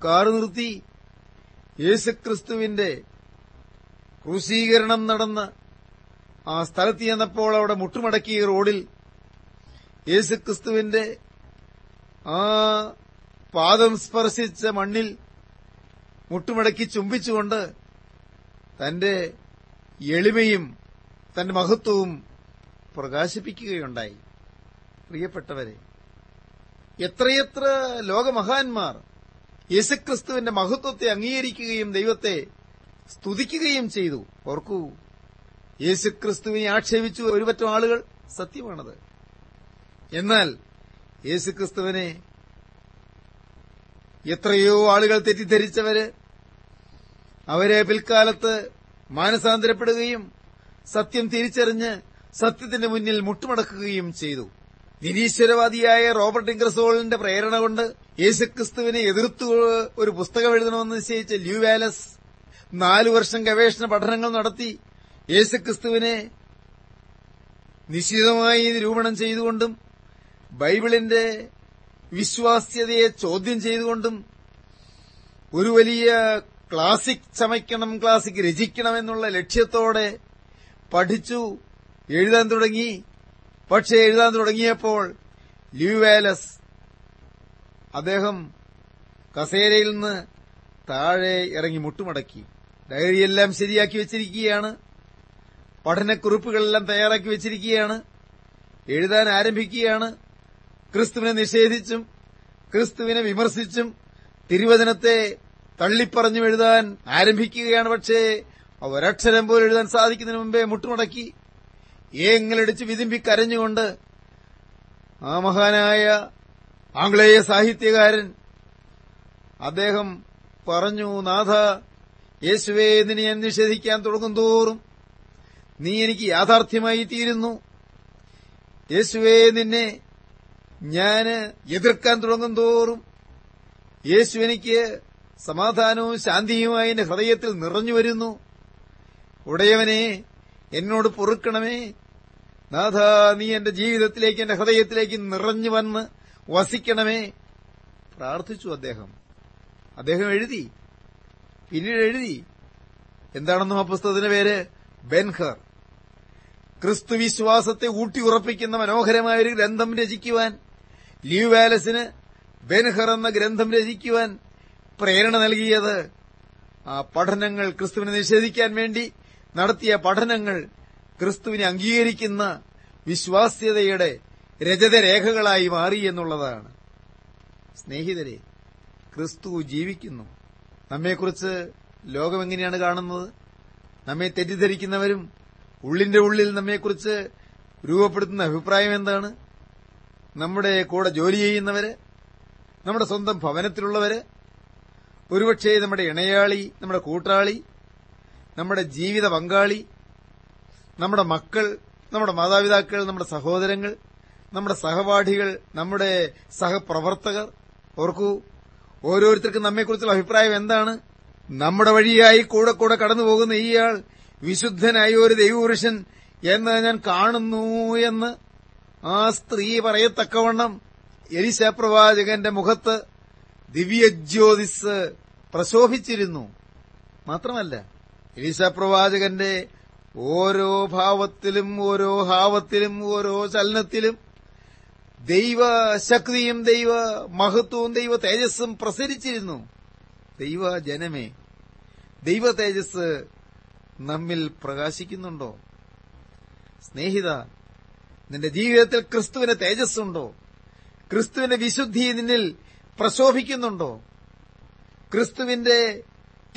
കാറ് നിർത്തി യേശുക്രിസ്തുവിന്റെ ക്രൂശീകരണം നടന്ന് ആ സ്ഥലത്ത് ചെന്നപ്പോൾ അവിടെ മുട്ടുമടക്കിയ റോഡിൽ യേശുക്രിസ്തുവിന്റെ ആ പാദം സ്പർശിച്ച മണ്ണിൽ മുട്ടുമടക്കി ചുംബിച്ചുകൊണ്ട് തന്റെ എളിമയും തന്റെ മഹത്വവും പ്രകാശിപ്പിക്കുകയുണ്ടായി. പ്രിയപ്പെട്ടവരെ എത്രയെത്ര ലോകമഹാന്മാർ യേശുക്രിസ്തുവിന്റെ മഹത്വത്തെ അംഗീകരിക്കുകയും ദൈവത്തെ സ്തുതിക്കുകയും ചെയ്തു. ഓർക്കൂ യേശുക്രിസ്തുവിനെ ആക്ഷേപിച്ചു ഒരുപറ്റം ആളുകൾ സത്യമാണത്. എന്നാൽ യേശുക്രിസ്തുവിനെ എത്രയോ ആളുകൾ തെറ്റിദ്ധരിച്ചവര് അവരെ പിൽക്കാലത്ത് മാനസാന്തരപ്പെടുകയും സത്യം തിരിച്ചറിഞ്ഞ് സത്യത്തിന്റെ മുന്നിൽ മുട്ടുമടക്കുകയും ചെയ്തു. നിരീശ്വരവാദിയായ റോബർട്ട് ഇംഗ്രസോളിന്റെ പ്രേരണ കൊണ്ട് യേശുക്രിസ്തുവിനെ എതിർത്തു ഒരു പുസ്തകം എഴുതണമെന്ന് നിശ്ചയിച്ച ല്യൂ വാലസ് നാലു വർഷം ഗവേഷണ പഠനങ്ങൾ നടത്തി യേശുക്രിസ്തുവിനെ നിശ്ചിതമായി നിരൂപണം ചെയ്തുകൊണ്ടും ബൈബിളിന്റെ വിശ്വാസ്യതയെ ചോദ്യം ചെയ്തുകൊണ്ടും ഒരു വലിയ ക്ലാസിക് ചമയ്ക്കണം ക്ലാസിക് രചിക്കണം എന്നുള്ള ലക്ഷ്യത്തോടെ പഠിച്ചു എഴുതാൻ തുടങ്ങി. പക്ഷേ എഴുതാൻ തുടങ്ങിയപ്പോൾ ലിവാലസ് അദ്ദേഹം കസേരയിൽ നിന്ന് താഴെ ഇറങ്ങി മുട്ടുമടക്കി. ഡയറിയെല്ലാം ശരിയാക്കി വെച്ചിരിക്കുകയാണ്. പഠനക്കുറിപ്പുകളെല്ലാം തയ്യാറാക്കി വെച്ചിരിക്കുകയാണ്. എഴുതാൻ ആരംഭിക്കുകയാണ്. ക്രിസ്തുവിനെ നിഷേധിച്ചും ക്രിസ്തുവിനെ വിമർശിച്ചും തിരുവചനത്തെ തള്ളിപ്പറഞ്ഞും എഴുതാൻ ആരംഭിക്കുകയാണ് പക്ഷേ ഒരക്ഷരം പോലും എഴുതാൻ സാധിക്കുന്നതിന് മുമ്പേ മുട്ടുമടക്കി. ഏങ്ങളടിച്ച് വിതുമ്പി കരഞ്ഞുകൊണ്ട് ആ മഹാനായ ആംഗ്ലേയ സാഹിത്യകാരൻ അദ്ദേഹം പറഞ്ഞു നാഥ യേശുവേ നിന്നെ ഞാൻ നിഷേധിക്കാൻ തുടങ്ങും തോറും നീ എനിക്ക് യാഥാർത്ഥ്യമായി തീരുന്നു. യേശുവേ നിന്നെ ഞാൻ എതിർക്കാൻ തുടങ്ങും തോറും യേശു എനിക്ക് സമാധാനവും ശാന്തിയുമായി എന്റെ ഹൃദയത്തിൽ നിറഞ്ഞു വരുന്നു. ഉടയവനെ എന്നോട് പൊറുക്കണമേ. നാഥ നീ എന്റെ ജീവിതത്തിലേക്ക് എന്റെ ഹൃദയത്തിലേക്ക് നിറഞ്ഞു വന്ന് വസിക്കണമേ. പ്രാർത്ഥിച്ചു അദ്ദേഹം. അദ്ദേഹം എഴുതി. പിന്നീട് എഴുതി. എന്താണെന്നും ആ പുസ്തകത്തിന്റെ പേര്? ബെൻഹർ. ക്രിസ്തുവിശ്വാസത്തെ ഊട്ടിയുറപ്പിക്കുന്ന മനോഹരമായ ഒരു ഗ്രന്ഥം രചിക്കുവാൻ ലീവ് വാലസിന് ബെൻഹർ എന്ന ഗ്രന്ഥം രചിക്കുവാൻ പ്രേരണ നൽകിയത്. ആ പഠനങ്ങൾ ക്രിസ്തുവിനെ നിഷേധിക്കാൻ വേണ്ടി നടത്തിയ പഠനങ്ങൾ ക്രിസ്തുവിനെ അംഗീകരിക്കുന്ന വിശ്വാസ്യതയുടെ രജതരേഖകളായി മാറി എന്നുള്ളതാണ്. സ്നേഹിതരെ ക്രിസ്തു ജീവിക്കുന്നു. നമ്മെക്കുറിച്ച് ലോകം എങ്ങനെയാണ് കാണുന്നത്? നമ്മെ തെറ്റിദ്ധരിക്കുന്നവരും ഉള്ളിന്റെ ഉള്ളിൽ നമ്മെക്കുറിച്ച് രൂപപ്പെടുത്തുന്ന അഭിപ്രായം എന്താണ്? നമ്മുടെ കൂടെ ജോലി ചെയ്യുന്നവര് നമ്മുടെ സ്വന്തം ഭവനത്തിലുള്ളവര് ഒരുപക്ഷെ നമ്മുടെ ഇണയാളി നമ്മുടെ കൂട്ടാളി നമ്മുടെ ജീവിത പങ്കാളി നമ്മുടെ മക്കൾ നമ്മുടെ മാതാപിതാക്കൾ നമ്മുടെ സഹോദരങ്ങൾ നമ്മുടെ സഹപാഠികൾ നമ്മുടെ സഹപ്രവർത്തകർ. ഓർക്കൂ ഓരോരുത്തർക്കും നമ്മെക്കുറിച്ചുള്ള അഭിപ്രായം എന്താണ്? നമ്മുടെ വഴിയായി കൂടെ കൂടെ കടന്നുപോകുന്ന ഇയാൾ വിശുദ്ധനായ ഒരു ദൈവപുരുഷൻ എന്ന് ഞാൻ കാണുന്നു എന്ന് ആ സ്ത്രീ പറയത്തക്കവണ്ണം എലിശാപ്രവാചകന്റെ മുഖത്ത് ദിവ്യജ്യോതിസ് പ്രശോഭിച്ചിരുന്നു. മാത്രമല്ല എലിശ പ്രവാചകന്റെ ഓരോ ഭാവത്തിലും ഓരോ ഹാവത്തിലും ഓരോ ചലനത്തിലും ദൈവശക്തിയും ദൈവ മഹത്വവും ദൈവ തേജസ്സും പ്രസരിച്ചിരുന്നു. ദൈവ ജനമേ ദൈവ തേജസ് നമ്മിൽ പ്രകാശിക്കുന്നുണ്ടോ? സ്നേഹിത നിന്റെ ജീവിതത്തിൽ ക്രിസ്തുവിന്റെ തേജസ്സുണ്ടോ? ക്രിസ്തുവിന്റെ വിശുദ്ധി നിന്നിൽ പ്രശോഭിക്കുന്നുണ്ടോ? ക്രിസ്തുവിന്റെ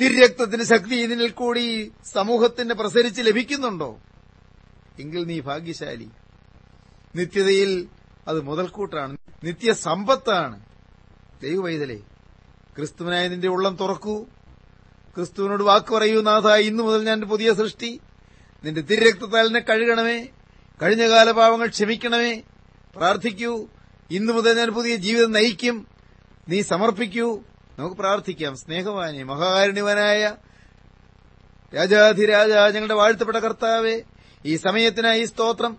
തിരക്തത്തിന് ശക്തി ഇതിനിൽ കൂടി സമൂഹത്തിന് പ്രസരിച്ച് ലഭിക്കുന്നുണ്ടോ? എങ്കിൽ നീ ഭാഗ്യശാലി. നിത്യതയിൽ അത് മുതൽക്കൂട്ടാണ്. നിത്യസമ്പത്താണ്. ദൈവവൈതലേ ക്രിസ്തുവിനായ നിന്റെ ഉള്ളം തുറക്കൂ. ക്രിസ്തുവിനോട് വാക്ക് പറയൂ നാഥ ഇന്നു മുതൽ ഞാൻ പുതിയ സൃഷ്ടി. നിന്റെ തിരക്തത്താൽ എന്നെ കഴുകണമേ. കഴിഞ്ഞകാല പാവങ്ങൾ ക്ഷമിക്കണമേ. പ്രാർത്ഥിക്കൂ ഇന്നു മുതൽ ഞാൻ പുതിയ ജീവിതം നയിക്കും. നീ സമർപ്പിക്കൂ. നമുക്ക് പ്രാർത്ഥിക്കാം. സ്നേഹവാനെ മഹാകാരുണ്യവനായ രാജാധിരാജ ഞങ്ങളുടെ വാഴ്ത്തപ്പെട്ട കർത്താവെ ഈ സമയത്തിനായി സ്തോത്രം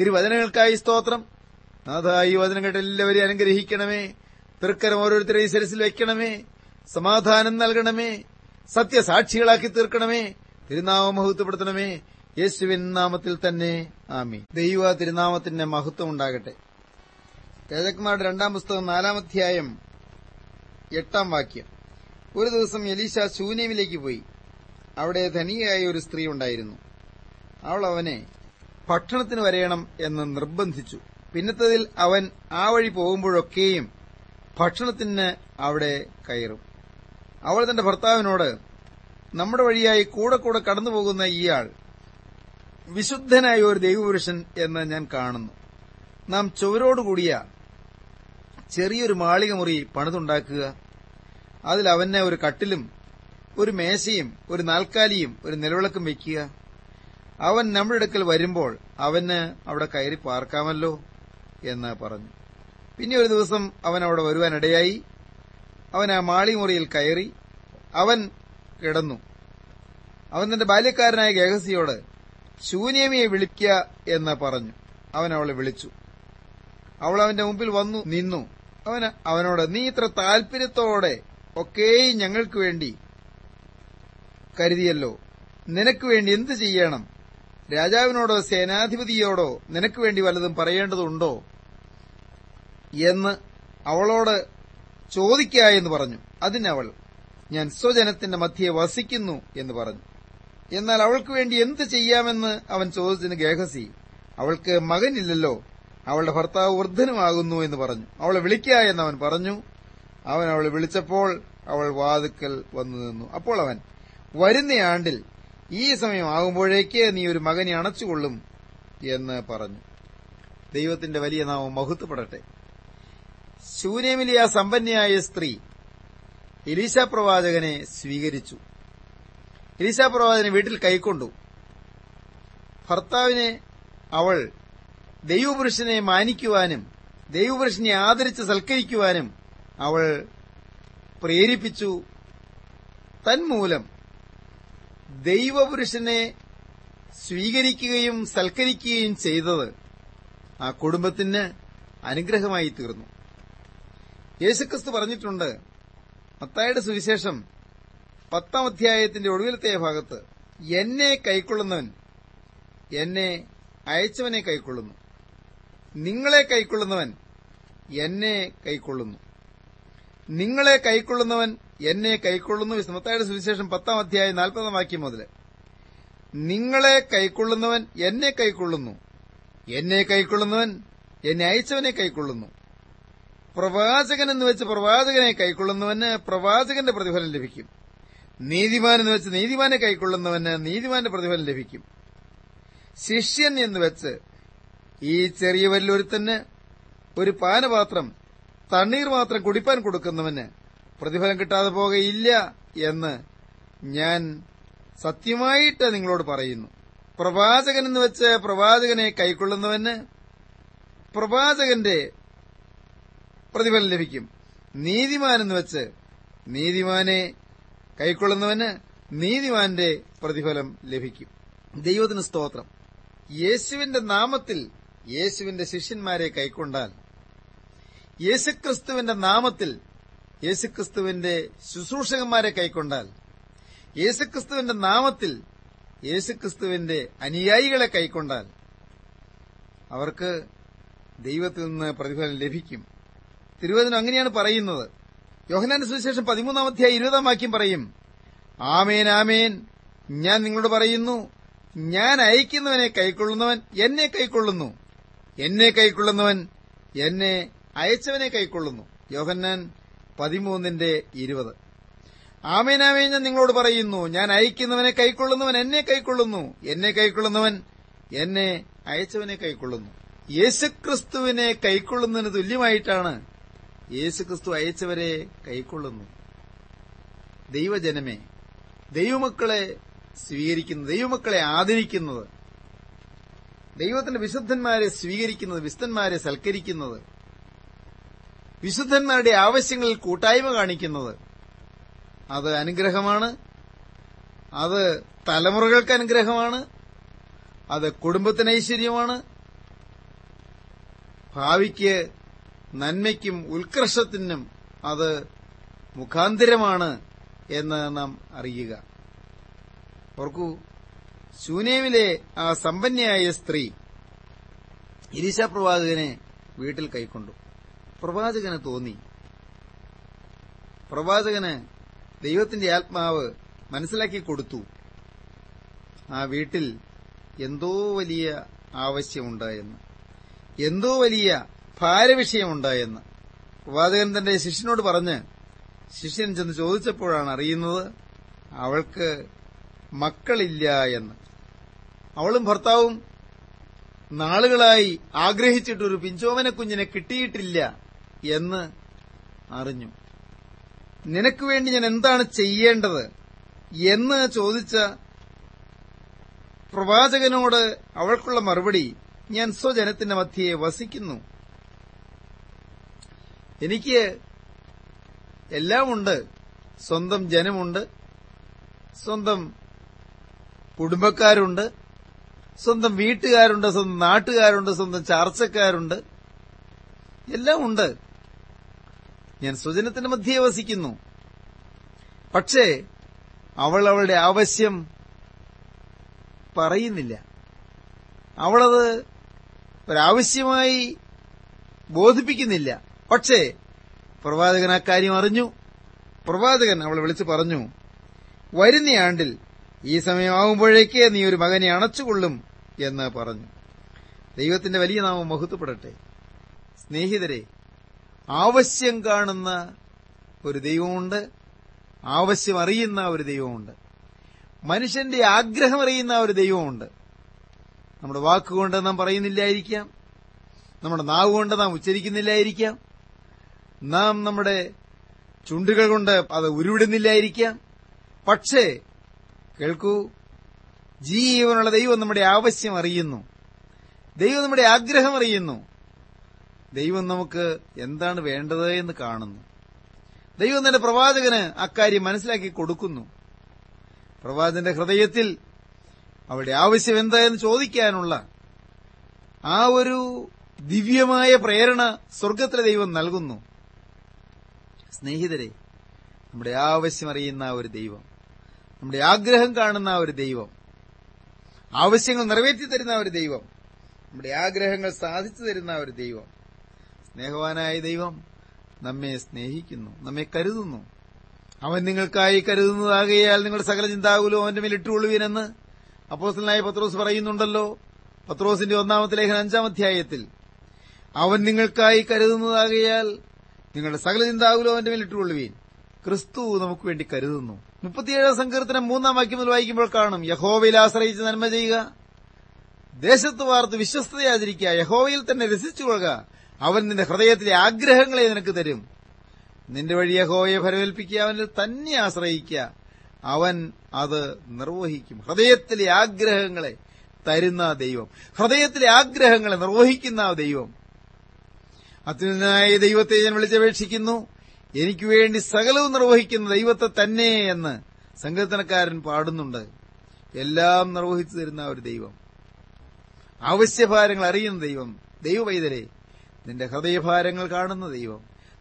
തിരുവചനങ്ങൾക്കായി സ്തോത്രം. നാഥ ഈ വചനം കേട്ട് എല്ലാവരെയും അനുഗ്രഹിക്കണമേ. തൃക്കരം ഓരോരുത്തരെയും സരസിൽ വെക്കണമേ. സമാധാനം നൽകണമേ. സത്യസാക്ഷികളാക്കി തീർക്കണമേ. തിരുനാമം മഹത്വപ്പെടുത്തണമേ. യേശുവിൻ നാമത്തിൽ തന്നെ. ആമി ദൈവ തിരുനാമത്തിന്റെ മഹത്വം ഉണ്ടാകട്ടെ. രാജകുമാരുടെ രണ്ടാം പുസ്തകം നാലാം അധ്യായം എട്ടാം വാക്യം. ഒരു ദിവസം എലീശ ശൂന്യമിലേക്ക് പോയി. അവിടെ ധനികയായ ഒരു സ്ത്രീ ഉണ്ടായിരുന്നു. അവൾ അവനെ ഭക്ഷണത്തിന് വരയണം എന്ന് നിർബന്ധിച്ചു. പിന്നത്തതിൽ അവൻ ആ വഴി പോകുമ്പോഴൊക്കെയും ഭക്ഷണത്തിന് അവിടെ കയറും. അവൾ തന്റെ ഭർത്താവിനോട് നമ്മുടെ വഴിയായി കൂടെ കൂടെ കടന്നുപോകുന്ന ഇയാൾ വിശുദ്ധനായ ഒരു ദൈവപുരുഷൻ എന്ന് ഞാൻ കാണുന്നു. നാം ചുവരോടുകൂടിയ ചെറിയൊരു മാളിക മുറി പണിതുണ്ടാക്കുക. അതിൽ അവനെ ഒരു കട്ടിലും ഒരു മേശയും ഒരു നാൽക്കാലിയും ഒരു നിലവിളക്കും വയ്ക്കുക അവൻ നമ്മുടെ അടുക്കൽ വരുമ്പോൾ അവന് അവിടെ കയറി പാർക്കാമല്ലോ എന്ന് പറഞ്ഞു. പിന്നെ ഒരു ദിവസം അവൻ അവിടെ വരുവാനിടയായി. അവൻ ആ മാളിമുറിയിൽ കയറി അവൻ കിടന്നു. അവൻ തന്റെ ബാല്യക്കാരനായ ഗേഹസിയോട് ശൂന്യമിയെ വിളിക്കുക എന്ന് പറഞ്ഞു. അവൻ അവളെ വിളിച്ചു. അവൾ അവന്റെ മുമ്പിൽ വന്നു നിന്നു. അവൻ അവനോട് നീ ഇത്ര താൽപര്യത്തോടെ ഒക്കെയും ഞങ്ങൾക്ക് വേണ്ടി കരുതിയല്ലോ. നിനക്ക് വേണ്ടി എന്ത് ചെയ്യണം? രാജാവിനോടോ സേനാധിപതിയോടോ നിനക്ക് വേണ്ടി വല്ലതും പറയേണ്ടതുണ്ടോ? എന്ന് അവളോട് ചോദിക്കായെന്ന് പറഞ്ഞു. അതിനവൾ ഞാൻ സ്വജനത്തിന്റെ മധ്യയെ വസിക്കുന്നു എന്ന് പറഞ്ഞു. എന്നാൽ അവൾക്ക് വേണ്ടി എന്ത് ചെയ്യാമെന്ന് അവൻ ചോദിച്ചതിന് ഗേഹസി അവൾക്ക് മകനില്ലല്ലോ. അവളുടെ ഭർത്താവ് വൃദ്ധനുമാകുന്നു എന്ന് പറഞ്ഞു. അവളെ വിളിക്ക എന്ന് അവൻ പറഞ്ഞു. അവൻ അവളെ വിളിച്ചപ്പോൾ അവൾ വാതുക്കൽ വന്നു നിന്നു. അപ്പോൾ അവൻ വരുന്ന ആണ്ടിൽ ഈ സമയം ആകുമ്പോഴേക്ക് നീ ഒരു മകനെ അണച്ചുകൊള്ളും എന്ന് പറഞ്ഞു. ദൈവത്തിന്റെ വലിയ നാമം മഹത്വപ്പെടട്ടെ. ശൂന്യമിലെ ആ സമ്പന്നയായ സ്ത്രീ എലീശ പ്രവാചകനെ സ്വീകരിച്ചു. എലീശ പ്രവാചകനെ വീട്ടിൽ കൈക്കൊണ്ടു. ഭർത്താവിനെ അവൾ ദൈവപുരുഷനെ മാനിക്കുവാനും ദൈവപുരുഷനെ ആദരിച്ച് സൽക്കരിക്കുവാനും അവൾ പ്രേരിപ്പിച്ചു. തന്മൂലം ദൈവപുരുഷനെ സ്വീകരിക്കുകയും സൽക്കരിക്കുകയും ചെയ്തത് ആ കുടുംബത്തിന് അനുഗ്രഹമായി തീർന്നു. യേശുക്രിസ്തു പറഞ്ഞിട്ടുണ്ട് മത്തായുടെ സുവിശേഷം പത്താം അധ്യായത്തിന്റെ ഒടുവിലത്തെ ഭാഗത്ത് എന്നെ കൈക്കൊള്ളുന്നവൻ എന്നെ അയച്ചവനെ കൈക്കൊള്ളുന്നു. നിങ്ങളെ കൈക്കൊള്ളുന്നവൻ എന്നെ കൈക്കൊള്ളുന്നു. നിങ്ങളെ കൈക്കൊള്ളുന്നവൻ എന്നെ കൈക്കൊള്ളുന്നു. വിസ്മത്തായുടെ സുവിശേഷം പത്താം അധ്യായം നാൽപ്പതാം വാക്യം മുതൽ നിങ്ങളെ കൈക്കൊള്ളുന്നവൻ എന്നെ കൈക്കൊള്ളുന്നു. എന്നെ കൈക്കൊള്ളുന്നവൻ എന്നെ അയച്ചവനെ കൈക്കൊള്ളുന്നു. പ്രവാചകൻ എന്ന് വെച്ച് പ്രവാചകനെ കൈക്കൊള്ളുന്നവന് പ്രവാചകന്റെ പ്രതിഫലം ലഭിക്കും. നീതിമാൻ എന്ന് വെച്ച് നീതിമാനെ കൈക്കൊള്ളുന്നവന് നീതിമാന്റെ പ്രതിഫലം ലഭിക്കും. ശിഷ്യൻ എന്ന് വെച്ച് ഈ ചെറിയ വല്ലൊരുത്തന് ഒരു പാനപാത്രം തണ്ണീർ മാത്രം കുടിപ്പാൻ കൊടുക്കുന്നവന് പ്രതിഫലം കിട്ടാതെ പോകുകയില്ല എന്ന് ഞാൻ സത്യമായിട്ട് നിങ്ങളോട് പറയുന്നു. പ്രവാചകൻ എന്ന് വെച്ച് പ്രവാചകനെ കൈക്കൊള്ളുന്നവന് പ്രവാചകന്റെ പ്രതിഫലം ലഭിക്കും. നീതിമാൻ എന്ന് വെച്ച് നീതിമാനെ കൈക്കൊള്ളുന്നവന് നീതിമാന്റെ പ്രതിഫലം ലഭിക്കും. ദൈവത്തിന് സ്തോത്രം. യേശുവിന്റെ നാമത്തിൽ യേശുവിന്റെ ശിഷ്യന്മാരെ കൈക്കൊണ്ടാൽ യേശുക്രിസ്തുവിന്റെ നാമത്തിൽ യേശുക്രിസ്തുവിന്റെ ശുശ്രൂഷകന്മാരെ കൈക്കൊണ്ടാൽ യേശുക്രിസ്തുവിന്റെ നാമത്തിൽ യേശുക്രിസ്തുവിന്റെ അനുയായികളെ കൈക്കൊണ്ടാൽ അവർക്ക് ദൈവത്തിൽ നിന്ന് പ്രതിഫലം ലഭിക്കും. തിരുവചനം അങ്ങനെയാണ് പറയുന്നത്. യോഹനാന്റെ സുവിശേഷം പതിമൂന്നാം അധ്യായ ഇരുപതാം വാക്യം പറയും ആമേൻ ആമേൻ. ഞാൻ നിങ്ങളോട് പറയുന്നു ഞാൻ അയക്കുന്നവനെ കൈക്കൊള്ളുന്നവൻ എന്നെ കൈക്കൊള്ളുന്നു. എന്നെ കൈക്കൊള്ളുന്നവൻ എന്നെ അയച്ചവനെ കൈക്കൊള്ളുന്നു. യോഹന്നാൻ പതിമൂന്നിന്റെ ഇരുപത്. ആമേനാമേ ഞാൻ നിങ്ങളോട് പറയുന്നു. ഞാൻ അയക്കുന്നവനെ കൈക്കൊള്ളുന്നവൻ എന്നെ കൈക്കൊള്ളുന്നു. എന്നെ കൈക്കൊള്ളുന്നവൻ എന്നെ അയച്ചവനെ കൈക്കൊള്ളുന്നു. യേശുക്രിസ്തുവിനെ കൈക്കൊള്ളുന്നതിന് തുല്യമായിട്ടാണ് യേശുക്രിസ്തു അയച്ചവരെ കൈക്കൊള്ളുന്നു. ദൈവജനമേ ദൈവമക്കളെ സ്വീകരിക്കുന്നത് ദൈവമക്കളെ ആദരിക്കുന്നത്. ദൈവത്തിന്റെ വിശുദ്ധന്മാരെ സ്വീകരിക്കുന്നത് വിശുദ്ധന്മാരെ സൽക്കരിക്കുന്നത് വിശുദ്ധന്മാരുടെ ആവശ്യങ്ങളിൽ കൂട്ടായ്മ കാണിക്കുന്നത്. അത് അനുഗ്രഹമാണ്. അത് തലമുറകൾക്ക് അനുഗ്രഹമാണ്. അത് കുടുംബത്തിന് ഐശ്വര്യമാണ്. ഭാവിക്ക് നന്മയ്ക്കും ഉത്കർഷത്തിനും അത് മുഖാന്തരമാണ് എന്ന് നാം അറിയുക. ഓർക്കൂ ശൂനേമിലെ ആ സമ്പന്നയായ സ്ത്രീ ഇരിശ പ്രവാചകനെ വീട്ടിൽ കൈക്കൊണ്ടു. പ്രവാചകന് തോന്നി. പ്രവാചകന് ദൈവത്തിന്റെ ആത്മാവ് മനസ്സിലാക്കി കൊടുത്തു. ആ വീട്ടിൽ എന്തോ വലിയ ആവശ്യമുണ്ടായെന്ന് എന്തോ വലിയ ഭാരവിഷയമുണ്ടായെന്ന് പ്രവാചകൻ തന്റെ ശിഷ്യനോട് പറഞ്ഞ് ശിഷ്യൻ ചെന്ന് ചോദിച്ചപ്പോഴാണ് അറിയുന്നത് അവൾക്ക് മക്കളില്ല എന്ന്. അവളും ഭർത്താവും നാളുകളായി ആഗ്രഹിച്ചിട്ടൊരു പിഞ്ചോമന കുഞ്ഞിനെ കിട്ടിയിട്ടില്ല എന്ന് അറിഞ്ഞു. നിനക്ക് വേണ്ടി ഞാൻ എന്താണ് ചെയ്യേണ്ടത് എന്ന് ചോദിച്ച പ്രവാചകനോട് അവൾക്കുള്ള മറുപടി ഞാൻ സ്വജനത്തിന്റെ മധ്യയെ വസിക്കുന്നു. എനിക്ക് എല്ലാമുണ്ട്. സ്വന്തം ജനമുണ്ട്. സ്വന്തം കുടുംബക്കാരുണ്ട്. സ്വന്തം വീട്ടുകാരുണ്ട് സ്വന്തം നാട്ടുകാരുണ്ട് സ്വന്തം ചാർച്ചക്കാരുണ്ട്. എല്ലാം ഉണ്ട്. ഞാൻ സ്വജനത്തിന്റെ മധ്യേ വസിക്കുന്നു. പക്ഷേ അവൾ അവളുടെ ആവശ്യം പറയുന്നില്ല. അവളത് ഒരാവശ്യമായി ബോധിപ്പിക്കുന്നില്ല. പക്ഷേ പ്രവാചകൻ അക്കാര്യം കാര്യം അറിഞ്ഞു. പ്രവാചകൻ അവളെ വിളിച്ചു പറഞ്ഞു വരുന്ന ആണ്ടിൽ ഈ സമയമാകുമ്പോഴേക്ക് നീ ഒരു മകനെ അണച്ചുകൊള്ളും എന്ന് പറഞ്ഞു. ദൈവത്തിന്റെ വലിയ നാമം മഹത്വപ്പെടട്ടെ. സ്നേഹിതരെ ആവശ്യം കാണുന്ന ഒരു ദൈവമുണ്ട് ആവശ്യം അറിയുന്ന ഒരു ദൈവമുണ്ട് മനുഷ്യന്റെ ആഗ്രഹം അറിയുന്ന ഒരു ദൈവമുണ്ട്. നമ്മുടെ വാക്കുകൊണ്ട് നാം പറയുന്നില്ലായിരിക്കാം നമ്മുടെ നാവ് കൊണ്ട് നാം ഉച്ചരിക്കുന്നില്ലായിരിക്കാം നാം നമ്മുടെ ചുണ്ടുകൾ കൊണ്ട് അത് ഉരുവിടുന്നില്ലായിരിക്കാം. പക്ഷേ കേൾക്കൂ. ജീവനുള്ള ദൈവം നമ്മുടെ ആവശ്യം അറിയുന്നു. ദൈവം നമ്മുടെ ആഗ്രഹം അറിയുന്നു. ദൈവം നമുക്ക് എന്താണ് വേണ്ടത് എന്ന് കാണുന്നു. ദൈവം തന്റെ പ്രവാചകന് അക്കാര്യം മനസ്സിലാക്കി കൊടുക്കുന്നു. പ്രവാചകന്റെ ഹൃദയത്തിൽ അവരുടെ ആവശ്യം എന്താ എന്ന് ചോദിക്കാനുള്ള ആ ഒരു ദിവ്യമായ പ്രേരണ സ്വർഗത്തിലെ ദൈവം നൽകുന്നു. സ്നേഹിതരെ നമ്മുടെ ആവശ്യം അറിയുന്ന ഒരു ദൈവം നമ്മുടെ ആഗ്രഹം കാണുന്ന ഒരു ദൈവം. ആവശ്യങ്ങൾ നിറവേറ്റി തരുന്ന ഒരു ദൈവം. നമ്മുടെ ആഗ്രഹങ്ങൾ സാധിച്ചു തരുന്ന ഒരു ദൈവം. സ്നേഹവാനായ ദൈവം നമ്മെ സ്നേഹിക്കുന്നു നമ്മെ കരുതുന്നു. അവൻ നിങ്ങൾക്കായി കരുതുന്നതാകയാൽ നിങ്ങളുടെ സകല ചിന്താകുലോ അവന്റെ മേൽ ഇട്ടുകൊള്ളുവീനെന്ന് അപ്പോസ്റ്റലായ പത്രോസ് പറയുന്നുണ്ടല്ലോ. പത്രോസിന്റെ ഒന്നാമത്തെ ലേഖന അഞ്ചാം അധ്യായത്തിൽ. അവൻ നിങ്ങൾക്കായി കരുതുന്നതാകയാൽ നിങ്ങളുടെ സകല ചിന്താകുലോ അവന്റെ മേൽ ഇട്ടുകൊള്ളുവീൻ. ക്രിസ്തു നമുക്ക് വേണ്ടി കരുതുന്നു. മുപ്പത്തിയേഴാം സങ്കീർത്തനം മൂന്നാം വാക്യം മുതൽ വായിക്കുമ്പോൾ കാണും യഹോവയിൽ ആശ്രയിച്ച് നന്മ ചെയ്യുക ദേശത്ത് വാർത്ത് വിശ്വസ്തയാചരിക്കുക യഹോവയിൽ തന്നെ രസിച്ചു കൊള്ളുക അവൻ നിന്റെ ഹൃദയത്തിലെ ആഗ്രഹങ്ങളെ നിനക്ക് തരും. നിന്റെ വഴി യഹോവയെ ഫലമേൽപ്പിക്കുക അവനിൽ തന്നെ ആശ്രയിക്കുക. അവൻ അത് നിർവഹിക്കും. ഹൃദയത്തിലെ ആഗ്രഹങ്ങളെ തരുന്ന ദൈവം. ഹൃദയത്തിലെ ആഗ്രഹങ്ങളെ നിർവഹിക്കുന്ന ദൈവം. അത്യുന്നതനായ ദൈവത്തെ ഞാൻ വിളിച്ചപേക്ഷിക്കുന്നു. എനിക്ക് വേണ്ടി സകലവും നിർവഹിക്കുന്ന ദൈവത്തെ തന്നെ എന്ന് സങ്കീർത്തനക്കാരൻ പാടുന്നുണ്ട്. എല്ലാം നിർവഹിച്ചു തരുന്ന ഒരു ദൈവം. ആവശ്യഭാരങ്ങൾ അറിയുന്ന ദൈവം ദൈവവൈതരെ നിന്റെ ഹൃദയഭാരങ്ങൾ കാണുന്ന ദൈവം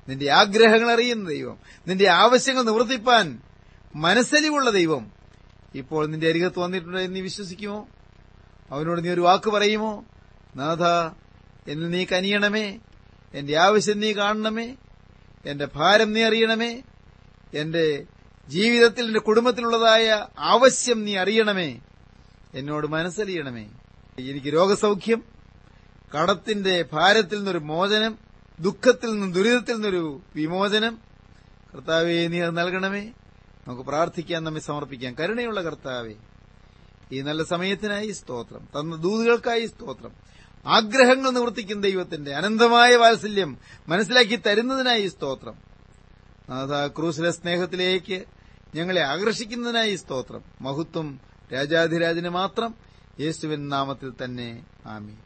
നിന്റെ ആഗ്രഹങ്ങൾ അറിയുന്ന ദൈവം നിന്റെ ആവശ്യങ്ങൾ നിവർത്തിപ്പാൻ മനസ്സലിവുള്ള ദൈവം. ഇപ്പോൾ നിന്റെ അരികത്ത് വന്നിട്ടുണ്ട് എന്ന് വിശ്വസിക്കുമോ? അവനോട് നീ ഒരു വാക്ക് പറയുമോ? നാഥ എന്നിൽ നീ കനിയണമേ എന്റെ ആവശ്യം നീ കാണണമേ എന്റെ ഭാരം നീ അറിയണമേ. എന്റെ ജീവിതത്തിൽ എന്റെ കുടുംബത്തിലുള്ളതായ ആവശ്യം നീ അറിയണമേ. എന്നോട് മനസ്സറിയണമേ എനിക്ക് രോഗസൗഖ്യം കടത്തിന്റെ ഭാരത്തിൽ നിന്നൊരു മോചനം ദുഃഖത്തിൽ നിന്നും ദുരിതത്തിൽ നിന്നൊരു വിമോചനം. കർത്താവെ നീ അത് നൽകണമേ. നമുക്ക് പ്രാർത്ഥിക്കാൻ നമ്മെ സമർപ്പിക്കാം കരുണയുള്ള കർത്താവെ. ഈ നല്ല സമയത്തിനായി സ്തോത്രം. തന്ന ദൂതുകൾക്കായി സ്തോത്രം. ആഗ്രഹങ്ങൾ നിവർത്തിക്കുന്ന ദൈവത്തിന്റെ അനന്തമായ വാത്സല്യം മനസ്സിലാക്കി തരുന്നതിനായി സ്തോത്രം. നാഥ ക്രൂസിലെ സ്നേഹത്തിലേക്ക് ഞങ്ങളെ ആകർഷിക്കുന്നതിനായി സ്തോത്രം. മഹത്വം രാജാധിരാജിന് മാത്രം. യേശുവിൻ നാമത്തിൽ തന്നെ. ആമീൻ.